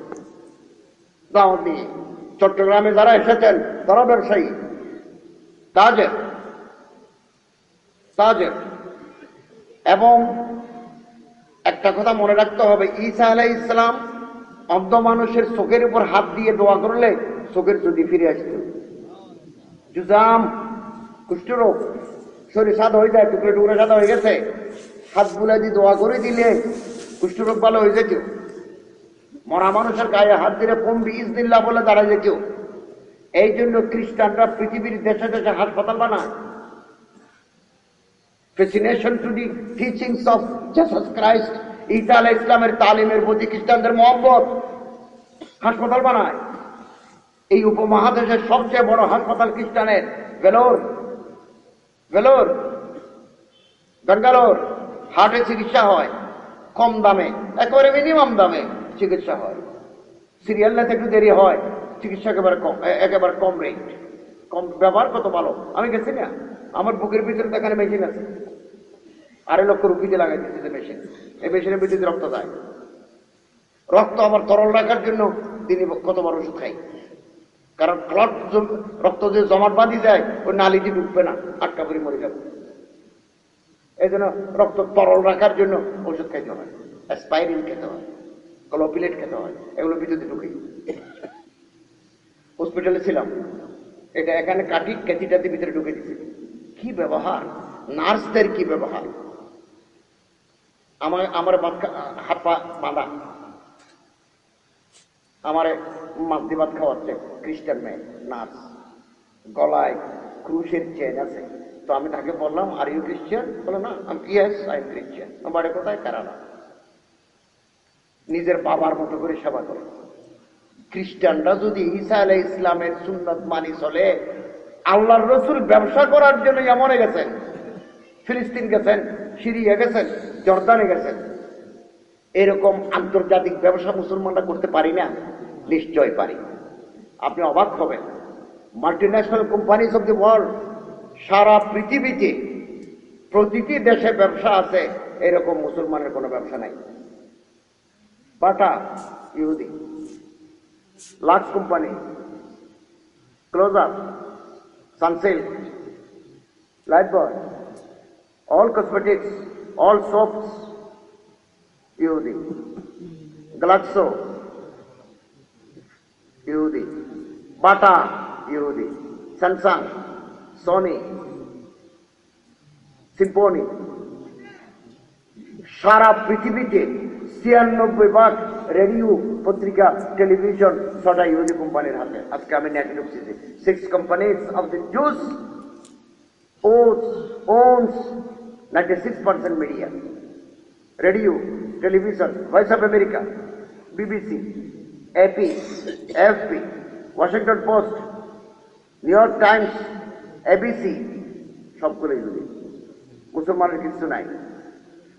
A: দাওয়াত দিয়ে চট্টগ্রামে যারা এসেছেন তারা ব্যবসায়ী। তাদের তাজের। এবং একটা কথা মনে রাখতে হবে, ঈসা আলাই ইসলাম অন্ধ মানুষের চোখের উপর হাত দিয়ে দোয়া করলে চোখের যদি ফিরে আসত। জুজাম, কুষ্ঠরোগ, শরীর সাদা হয়ে যায়, টুকরে টুকরে সাদা হয়ে গেছে, হাত বুলা দিয়ে দোয়া করে দিলে কুষ্ঠরোগ ভালো হয়ে যেত। মরা মানুষের গায়ে হাত দিলে পম্বি ইসদিল্লা বলে দাঁড়ায় যেত। এই জন্য খ্রিস্টানরা পৃথিবীর দেশে দেশে হাসপাতাল বানায়। Fascination to the teachings of Jesus Christ ঈসা আলাহ ইসলামের তালিমের প্রতি খ্রিস্টানদের মহব্বত। হাসপাতাল বানায়। এই উপমহাদেশের সবচেয়ে বড় হাসপাতাল খ্রিস্টানের ভেলোর। ভেলোর বেঙ্গালোর হার্টে চিকিৎসা হয়। কম দামে, একেবারে মিনিমাম দামে চিকিৎসা হয়। সিরিয়াল নিতে একটু দেরি হয়, চিকিৎসা একেবারে কম একেবারে কম রেট কম, ব্যবহার কত ভালো? আমি গেছি না। আমার বুকের ভিতরে তো এখানে মেশিন আছে। আড়াই লক্ষ রুপিতে লাগাই দিচ্ছে মেশিন। এই মেশিনের ভিতরে রক্ত যায়। রক্ত আমার তরল রাখার জন্য তিনি কতবার ওষুধ খাই কারণ ক্লট রক্ত যে জমাট বাঁধি যায়, ওই নালিটি ঢুকবে না, আটকা পরি মরে যাবে। এই জন্য রক্ত তরল রাখার জন্য ওষুধ খাইতে হয়। স্পাইরিন খেতে হয় ক্লোপিলেট খেতে হয়, এগুলো ভিতরে ঢুকে হসপিটালে ছিলাম। এটা এখানে কাটি ক্যাচিটাতে ভিতরে ঢুকে দিছে কি ব্যবহার? নার্সদের কি ব্যবহার? আমার আমার হাত পা বাঁধা। আমার মাছ দিয়ে ভাত খাওয়াচ্ছে, খ্রিস্টান মেয়ে, নার্স। গলায় ক্রুশের চেন আছে। তো আমি তাকে বললাম আর ইউ খ্রিস্টান বলে, না আমি ইয়েস আই এম খ্রিস্টান বাড়ি কোথায়? কেরালা। নিজের বাবার মতো করে সেবা করে। খ্রিস্টানরা যদি ঈসা আলাই ইসলামের সুন্নত মানি চলে আল্লাহর রসুল ব্যবসা করার জন্য এমনে গেছেন, ফিলিস্তিন গেছেন, সিরিয়া গেছেন, জর্দানে গেছেন। এরকম আন্তর্জাতিক ব্যবসা মুসলমানরা করতে পারি না? নিশ্চয় পারি। আপনি অবাক হবেন। Multinational companies of the world সারা পৃথিবীতে প্রতিটি দেশে ব্যবসা আছে, এরকম মুসলমানের কোনো ব্যবসা নাই। বাটা, ইহুদি Lux company Closeup lifebuoy all cosmetics, all soaps, ইহুদি গ্লাক্সো ইহুদি বাটা ইহুদি স্যামসাং সোনি সিম্পনি সারা পৃথিবীতে ছিয়ানব্বই ভাগ রেডিও পত্রিকা টেলিভিশন ছটা ইহুদি কোম্পানির হাতে আজকে আমি নেট ঢুকছি six companies of the juice owns, owns 96% media. Radio, television, Voice of America, BBC, AP, AFP, Washington Post, New York Times, ABC, সবগুলো ইহুদি মুসলমানের কিছু নাই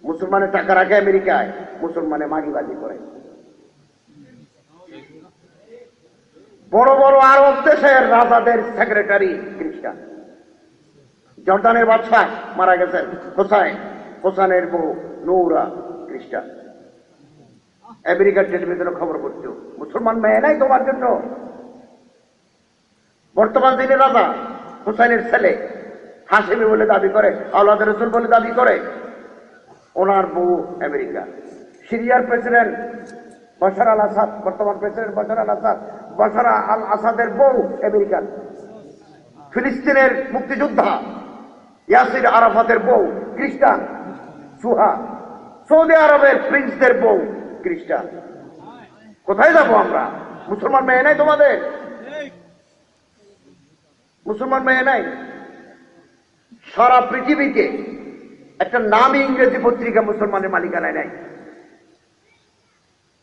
A: মুসলমানের টাকা রাখে আমেরিকায় মুসলমানে মাগিবাজি করে। বড় বড় আরব দেশের রাজাদের সেক্রেটারি খ্রিস্টান। জর্দানের বাদশাহ মারা গেছেন হোসাইন। হোসানের বউ নৌরা খ্রিস্টান। আমেরিকার টেলিভিশনে খবর করছ। মুসলমান মেয়ে নাই তোমার জন্য। বর্তমান দিনে রাজা হোসাইনের ছেলে হাসিমি বলে দাবি করে আল্লাহ রসুল বলে দাবি করে। ওনার বউ আমেরিকা। সিরিয়ার প্রেসিডেন্ট বশার আল আসাদ, বর্তমান প্রেসিডেন্ট বশার আল আসাদ, বশার আল আসাদের বউ আমেরিকান ফিলিস্তিনের মুক্তিযোদ্ধা ইয়াসির আরাফাতের বউ খ্রিস্টান, সুহা। সৌদি আরবের প্রিন্সদের বউ খ্রিস্টান। কোথায় যাব আমরা? মুসলমান মেয়ে নাই তোমাদের? মুসলমান মেয়ে নাই? সারা পৃথিবীতে একটা নামই ইংরেজি পত্রিকা মুসলমানের মালিকানায় নাই।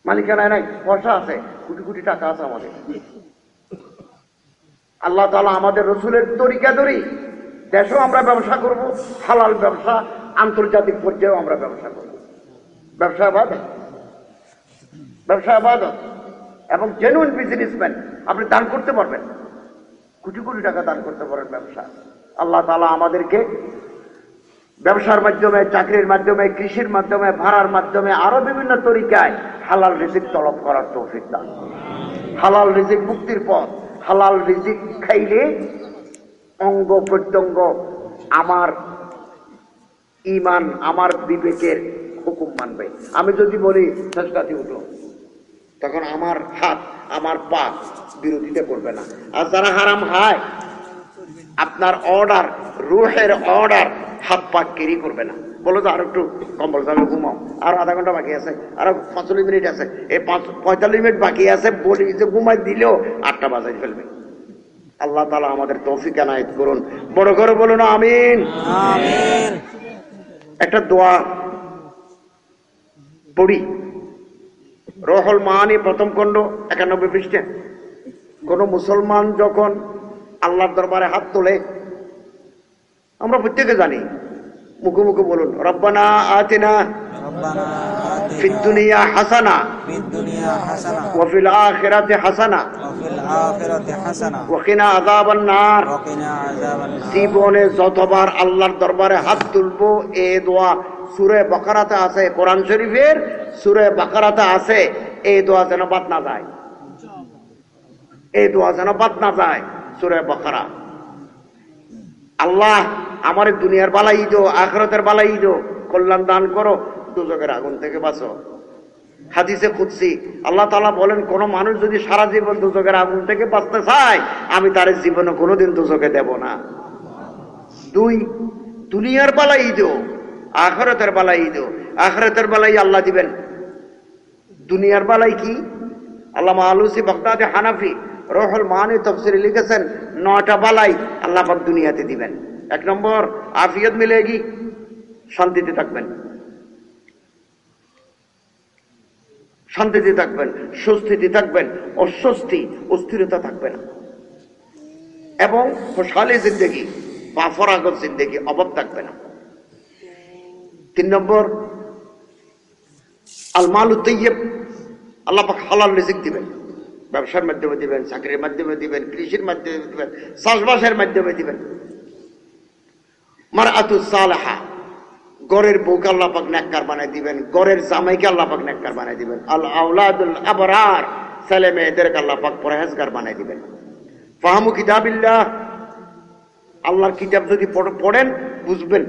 A: মালিকানায় নাই, পয়সা আছে, কোটি কোটি টাকা আছে আমাদের। আল্লাহ তালা আমাদের রসুলের তরিকা ধরি, দেশেও আমরা ব্যবসা করব, হালাল ব্যবসা, আন্তর্জাতিক পর্যায়েও আমরা ব্যবসা করব। ব্যবসা আবাদত। ব্যবসা আবাদত। এবং জেনুইন বিজনেসম্যান আপনি দান করতে পারবেন। কোটি কোটি টাকা দান করতে পারেন ব্যবসা। আল্লাহ তালা আমাদেরকে ব্যবসার মাধ্যমে, চাকরির মাধ্যমে, কৃষির মাধ্যমে, ভাড়ার মাধ্যমে, আরও বিভিন্ন তরিকায় হালাল রিজিক তলব করার তৌফিক দান। হালাল রিজিক মুক্তির পথ। হালাল রিজিক খাইলে অঙ্গ প্রত্যঙ্গ আমার ইমান, আমার বিবেকের হুকুম মানবে। আমি যদি বলি শেষকাতি উঠো। তখন আমার হাত, আমার পা বিরোধিতা করবে না। আর যারা হারাম খায়, আপনার অর্ডার রুহের অর্ডার হাত পা কেরি করবে না। বলো তো আর একটু কম্বল চালে ঘুমাও। আর আধা ঘণ্টা বাকি আছে আর পঁয়তাল্লিশ মিনিট আছে। এই পাঁচ পঁয়তাল্লিশ মিনিট বাকি আছে বলি যে ঘুমাই দিলেও আটটা বাজাই ফেলবে। আল্লাহ তালা আমাদের তৌফিক আনায়ত করুন। বড় করে বলুন আমিন।
B: আমিন।
A: একটা দোয়া পড়ি। রহল মানি প্রথম খণ্ড একানব্বই পৃষ্ঠে। কোন মুসলমান যখন আল্লাহর দরবারে হাত তোলে আমরা প্রত্যেকে জানি মুখে মুখে বলুন রব্বানা আতিনা
B: ربنا
A: ফিদ
B: آتنا
A: দুনিয়া হাসানা
B: في الدنيا حسنة
A: ওয়াফিল আখিরাতি হাসানা
B: وفي الآخرة حسنة
A: ওয়াকিনা আযাবান নার
B: وقنا عذاب النار
A: জীবনে যতবার আল্লাহর দরবারে হাত তুলবো এ দোয়া সুরে বাকারাতে আছে কোরআন শরীফের সুরে বাকারাতে আছে এই দোয়া যেন বাদ না যায় এই দোয়া যেন বাদ না যায় সুরে বাকারা আল্লাহ আমার দুনিয়ার বালাই দো আখরতের বালাই দো কল্যাণ দান করো দুজকের আগুন থেকে বাঁচো। হাদিসে খুঁজছি আল্লাহ তালা বলেন, কোন মানুষ যদি সারা জীবন দুজকের আগুন থেকে বাঁচতে চায়, আমি তার জীবনে কোনোদিন দুজকে দেব না। দুই, দুনিয়ার বালাই দো আখরতের বালাই দো আখরতের বালাই আল্লাহ দিবেন। দুনিয়ার বালাই কি? আল্লাহ আলুসি বগদাদে হানাফি রহল মানি তফসিরে লিখেছেন, নয়টা বালাই আল্লাহাক দুনিয়াতে দিবেন। এক নম্বর, আফিয়ত মিলেগি, শান্তিতে থাকবেন। শান্তিতে থাকবেন, সুস্থিতি থাকবেন, অস্বস্তি, অস্থিরতা থাকবে না। এবং খুশহালি জিন্দগি বা ফরাগত জিন্দগি, অভাব থাকবে না। তিন নম্বর, আলমাল তৈয়ব, আল্লাহ হালাল রিজিক দিবেন। ব্যবসার মাধ্যমে দিবেন, চাকরির মাধ্যমে দিবেন, কৃষির মাধ্যমে দিবেন, চাষবাসের মাধ্যমে দিবেন। মার আতু সালাহা, গড়ের বউকে আল্লাহ পাক নেককার বানাই দিবেন, গড়ের জামাইকে আল্লাহ পাক নেককার বানাই দিবেন। আল আউলাদুল আবরার, ছেলে মেয়েদেরকে আল্লাহ পাক পরহেজগার বানাই দিবেন। ফাহামু কিতাবিল্লাহ, আল্লাহর কিতাব যদি পড়- পড়েন, বুঝবেন।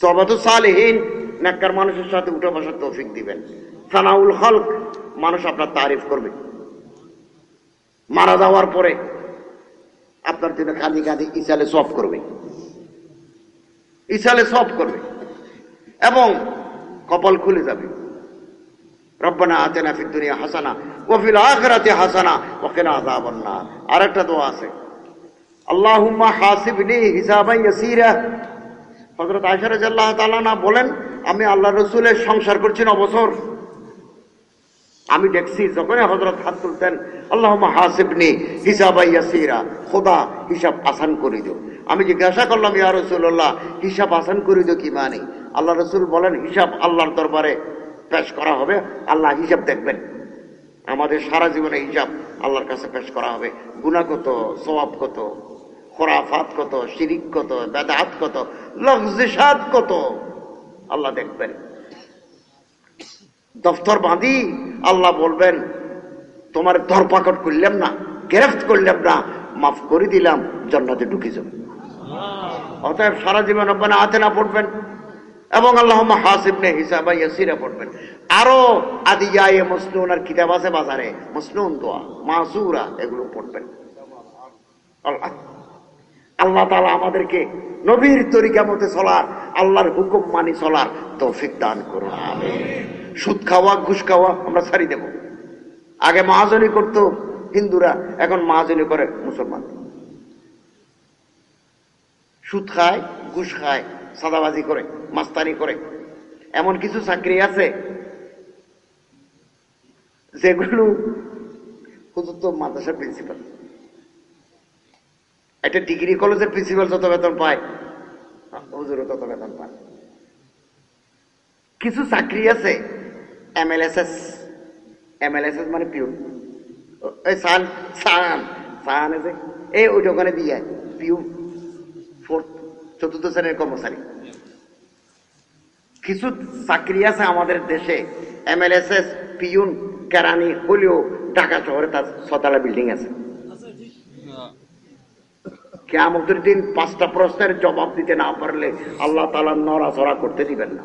A: সবাত সালহীন, নেককার মানুষের সাথে উঠে বসার তৌফিক দিবেন। সানাউল হলক মানুষ আপনার তারিফ করবে। মারা যাওয়ার পরে আপনার জন্য কাঁদি কাঁদি ইসালে সব করবে। ইসালে সব করবে। এবং কপাল খুলে যাবে। রব্বানা আতেনা ফিদ দুনিয়া হাসানা, ওয়া ফিল আখিরাতি হাসানা, ওয়া কিনা আযাবান নার। আরেকটা দোয়া আছে। আল্লাহুম্মা হাসিবনি হিসাবান ইয়াসীরা। হযরত আয়েশা রাদিয়াল্লাহু তাআলা না বলেন, আমি আল্লাহ রাসূলের সংসার করছি ন বছর আমি দেখছি যখন হজরত হাত তুলতেন আল্লাহ হাসিবনি হিসাব ইয়াসিরা, খোদা হিসাব আসান করে দিও। আমি জিজ্ঞাসা করলাম, ইয়া রসুল্লাহ হিসাব আসান করে দিও কি মানে? আল্লাহ রসুল বলেন, হিসাব আল্লাহর দরবারে পেশ করা হবে, আল্লাহ হিসাব দেখবেন। আমাদের সারা জীবনে হিসাব আল্লাহর কাছে পেশ করা হবে। গুণা কত, সওয়াব কত, খোরাফাত কত, শিরিক কত, বেদাত কত লফজিসাত কত, আল্লাহ দেখবেন। দফতর বাঁধি, আল্লাহ বলবেন, তোমার ধরপাকট করলাম না গ্রেফত করলাম না, মাফ করে দিলাম, জন্নাতে ঢুকে যাবে। অতএব সারা জীবন রব্বানা আতেনা পড়বেন, এবং আল্লাহ হিসাবা ইয়াসিরা পড়বেন। আরও আদিয়ায়ে মসনুন আর কিতাব আছে বাজারে, মসনুন দোয়া, মাসুরা, এগুলো পড়বেন। আল্লাহ তালা আমাদেরকে নবীর তরিকা মতে চলার, আল্লাহর হুকুম মানি চলার তৌফিক দান করুন। সুদ খাওয়া, ঘুষ খাওয়া আমরা ছাড়ি দেব। আগে মহাজনী করতো হিন্দুরা, এখন মহাজনী করে মুসলমান। সুদ খায়, ঘুষ খায়, সাদাবাজি করে, মাস্তানি করে। এমন কিছু চাকরি আছে যেগুলো হুজুর তো মাদ্রাসার প্রিন্সিপাল একটা ডিগ্রি কলেজের প্রিন্সিপাল যত বেতন পায় হুজুরও তত বেতন পায়। কিছু চাকরি আছে এমএলএসএস এমএলএসএস মানে পিউন এই সান সান সান আছে এই ওইটা ওখানে দিয়ে পিউন ফোর্থ চতুর্থ শ্রেণির কর্মচারী। কিছু চাকরি আছে আমাদের দেশে এমএলএসএস পিউন কেরানি, হলেও ঢাকা শহরে তার ছতলা বিল্ডিং আছে। কেমতের দিন পাঁচটা প্রশ্নের জবাব দিতে না পারলে আল্লাহ তালা নড়াচড়া করতে দিবেন না।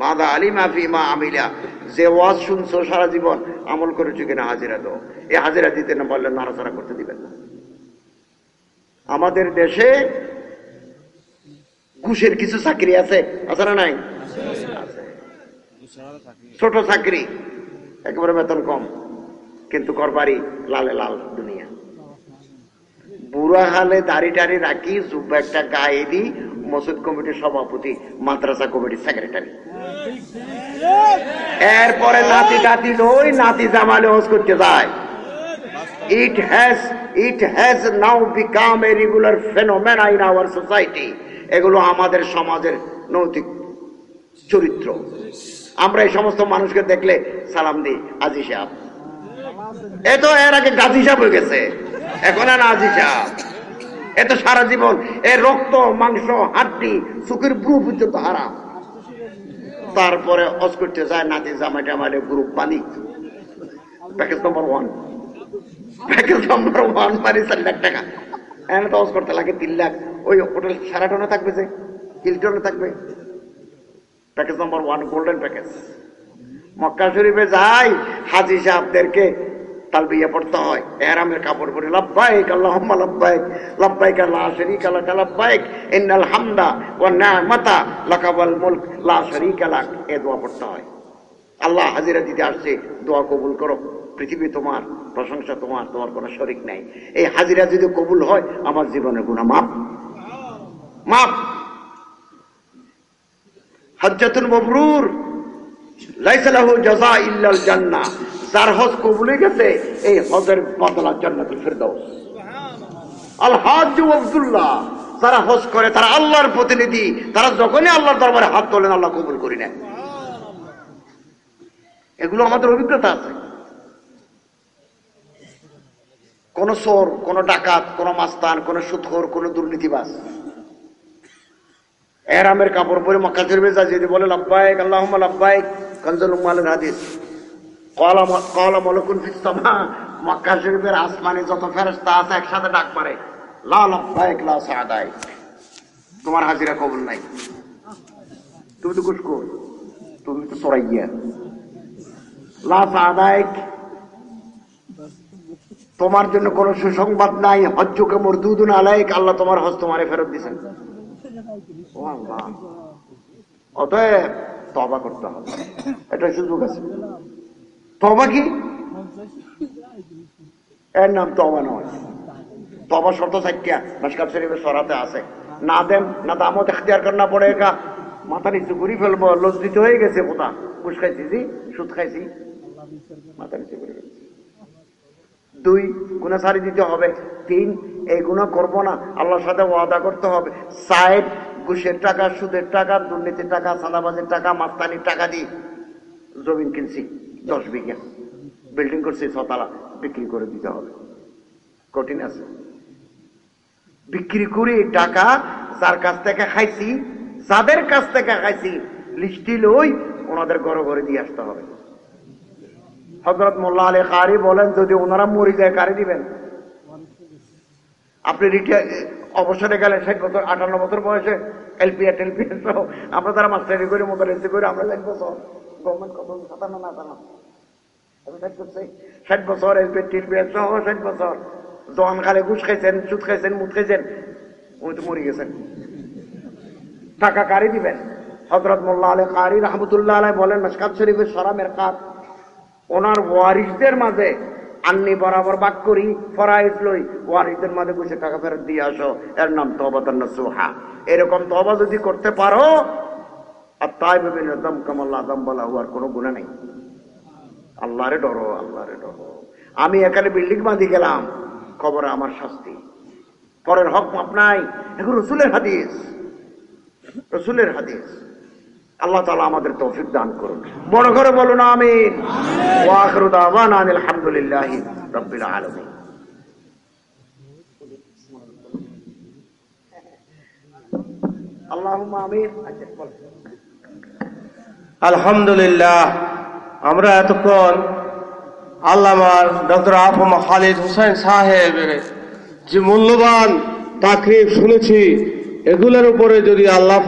A: মাদা আলিমা আমিলা। যে ওয়াজ শুনছো সারা জীবন, আমল করেছ কিনা হাজিরা এই হাজিরা দিতে না নাড়াচাড়া করতে দিবেন না। আমাদের দেশে ঘুষের কিছু চাকরি আছে? আছে না নাই? ছোট চাকরি, একেবারে বেতন কম, কিন্তু করবারি লালে লাল দুনিয়া। বুড়া হালে দাড়ি টাড়ি রাখি, জুব্বা একটা গায়ে দি মসজিদ কমিটির সভাপতি মাদ্রাসা কমিটির সেক্রেটারি এরপরে নাতি টাতি নই নাতি জামালে হজ করতে যায়। It has it has now become a regular phenomena in our society এগুলো আমাদের সমাজের নৈতিক চরিত্র। আমরা এই সমস্ত মানুষকে দেখলে সালাম দিই আজি সাহেব। এ তো এর আগে গাজী সাহেব হয়ে গেছে। এখন আর আজি সাহেব। এ তো সারা জীবন এর রক্ত, মাংস, হাড্ডি চোখের ব্রু পর্যন্ত হারা তারপরে অস করতে যায় নাতি জামাই টামাইলে গ্রুপ বানি package number one package number one মানে চার লাখ টাকা। এনে তো অস করতে লাগে তিন লাখ। ওই হোটেল সারাটনে থাকবে যে, হিলটনে থাকবে। Package number one golden package Mecca শরীফে যাই, হাজি সাহেবদেরকে তালবিয়া পড়তে হয়। কাপড় পরে, লাব্বাইক, আল্লাহুম্মা লাব্বাইক লাব্বাইক, লা শারীকা লাক, লাব্বাইক, ইন্নাল হামদা লা এই দোয়া পড়তে হয়। আল্লাহ হাজিরা দিতে আসছে, দোয়া কবুল করো। পৃথিবী তোমার, প্রশংসা তোমার তোমার কোনো শরিক নাই। এই হাজিরা যদি কবুল হয়, আমার জীবনের গুণা মাপ মাপ হজ্জাতুল মবরুর লাইসালাহু জাযা ইল্লাল জান্নাহ। যার হজ কবুল গেছে, এই হজের বদলা জান্নাতুল ফিরদাউস। আল হাজ করে, তারা আল্লাহর প্রতিনিধি, তারা যখনই আল্লাহর দরবারে হাত তোলেন, আল্লাহ কবুল করি নেন। এগুলো আমাদের অভিজ্ঞতা আছে। কোন চোর, কোন ডাকাত, কোন মাস্তান, কোন সুৎখোর, কোন দুর্নীতিবাজ। এরামের কাপড় পরে মক্কা শরীফে যা যদি বলে, লাব্বাইক আল্লাহ লাব্বাইক কনজুল উম্মালের হাদিস। কলা কলা মলকুন ফিসামা মক্কা শরীফের আসমানে যত ফেরেশতা আছে একসাথে ডাক মারে, লা লাব্বাইক, লা সাদাইক। তোমার হাজিরা কবুল নাই। তুমি তো কুসকো তুমি তো সরাইয়া লা সাদাইক, তোমার জন্য কোনো সুসংবাদ নাই। হজ্জকে মরদুদুন আলাইক, আল্লাহ তোমার হজ তোমারে ফেরত দিছেন। অতএব তবা করতে হবে। এটা সুযোগ আছে। তবা কি? এর নাম তবা নয়। তবা শর্ত সাইকিয়া মাসকাব শরীফের সরাতে আছে। না দেন, না দামত এখতিয়ার করনা পড়ে একা। মাথা নিচু করে ফেলব লজ্জিত হয়ে গেছে কোথা? কুশ খাইছি জি, সুদ খাইছি। মাথা নিচু করে ফেলছি দুই গুণা সারি দিতে হবে। তিন, এই গুণা করব না। আল্লাহর সাথে ওয়াদা করতে হবে। সাইড ঘুষের টাকা, সুদের টাকা, দুর্নীতির টাকা, সাদাবাজের টাকা, মাস্তানির টাকা দিয়ে জমিন কিনছি। দশ বিঘা। বিল্ডিং করছি, ছতলা, বিক্রি করে দিতে হবে। কঠিন আছে। বিক্রি করে টাকা, যার কাছ থেকে খাইছি, যাদের কাছ থেকে খাইছি, লিস্টি লই ওনাদের ঘরে ঘরে দিয়ে আসতে হবে। হজরত মোল্লা আলী কারি বলেন, যদি ওনারা মরে যায়, কারি দিবেন? আপনি রিটায়ার অবসরে গেলেন, ষাট বছর, আটান্ন বছর বয়সে এলপিআর টেলপিআর সহ, আমরা তারা মাস্টারি মোবাইল এসে করে, আমরা ষাট গভর্নমেন্ট কত সাতান্ন না ষাট বছর সহ ষাট বছর। জন খালে ঘুষ খাইছেন, সুদ খাইছেন, মুদ খাইছেন, উনি তো মরে গেছেন। টাকা কারি দিবেন? হজরত মোল্লা আলী কারি রহমতুল্লাহ আলাই বলেন মেসকাত শরীফের সরামের কাজ ওনার ওয়ারিসদের মাঝে আন্নি বরাবর বাক করি, ফরাইজ লই, ওয়ারিসদের মাঝে বসে টাকা ফেরত দিয়ে আসো। এর নাম তবাতান্ন সুহা এরকম তবা যদি করতে পারো, আর তাই ভেবে দম কামাল্লা দম বলা হওয়ার কোনো গুণা নেই। আল্লাহরে ডরো আল্লাহরে ডরো। আমি এখানে বিল্ডিং বাঁধি গেলাম খবরে আমার শাস্তি। পরের হক মাপ নাই এখন রসুলের হাদিস। রসুলের হাদিস। আল্লাহ তালা আমাদের তৌফিক দান করুন। বড় করে বলুন আমিন। ওয়াখরু দাওয়ানা আনিল হামদুলিল্লাহ রাব্বিল আলামিন। আল্লাহুম্মা আমিন। আচ্ছা বল
C: আলহামদুলিল্লাহ। আমরা এতক্ষণ আল্লামার ডক্টর আফম খালিদ হোসেন সাহেবের যে মূল্যবান তাকরিব শুনেছি, এগুলোর উপরে যদি আল্লাহ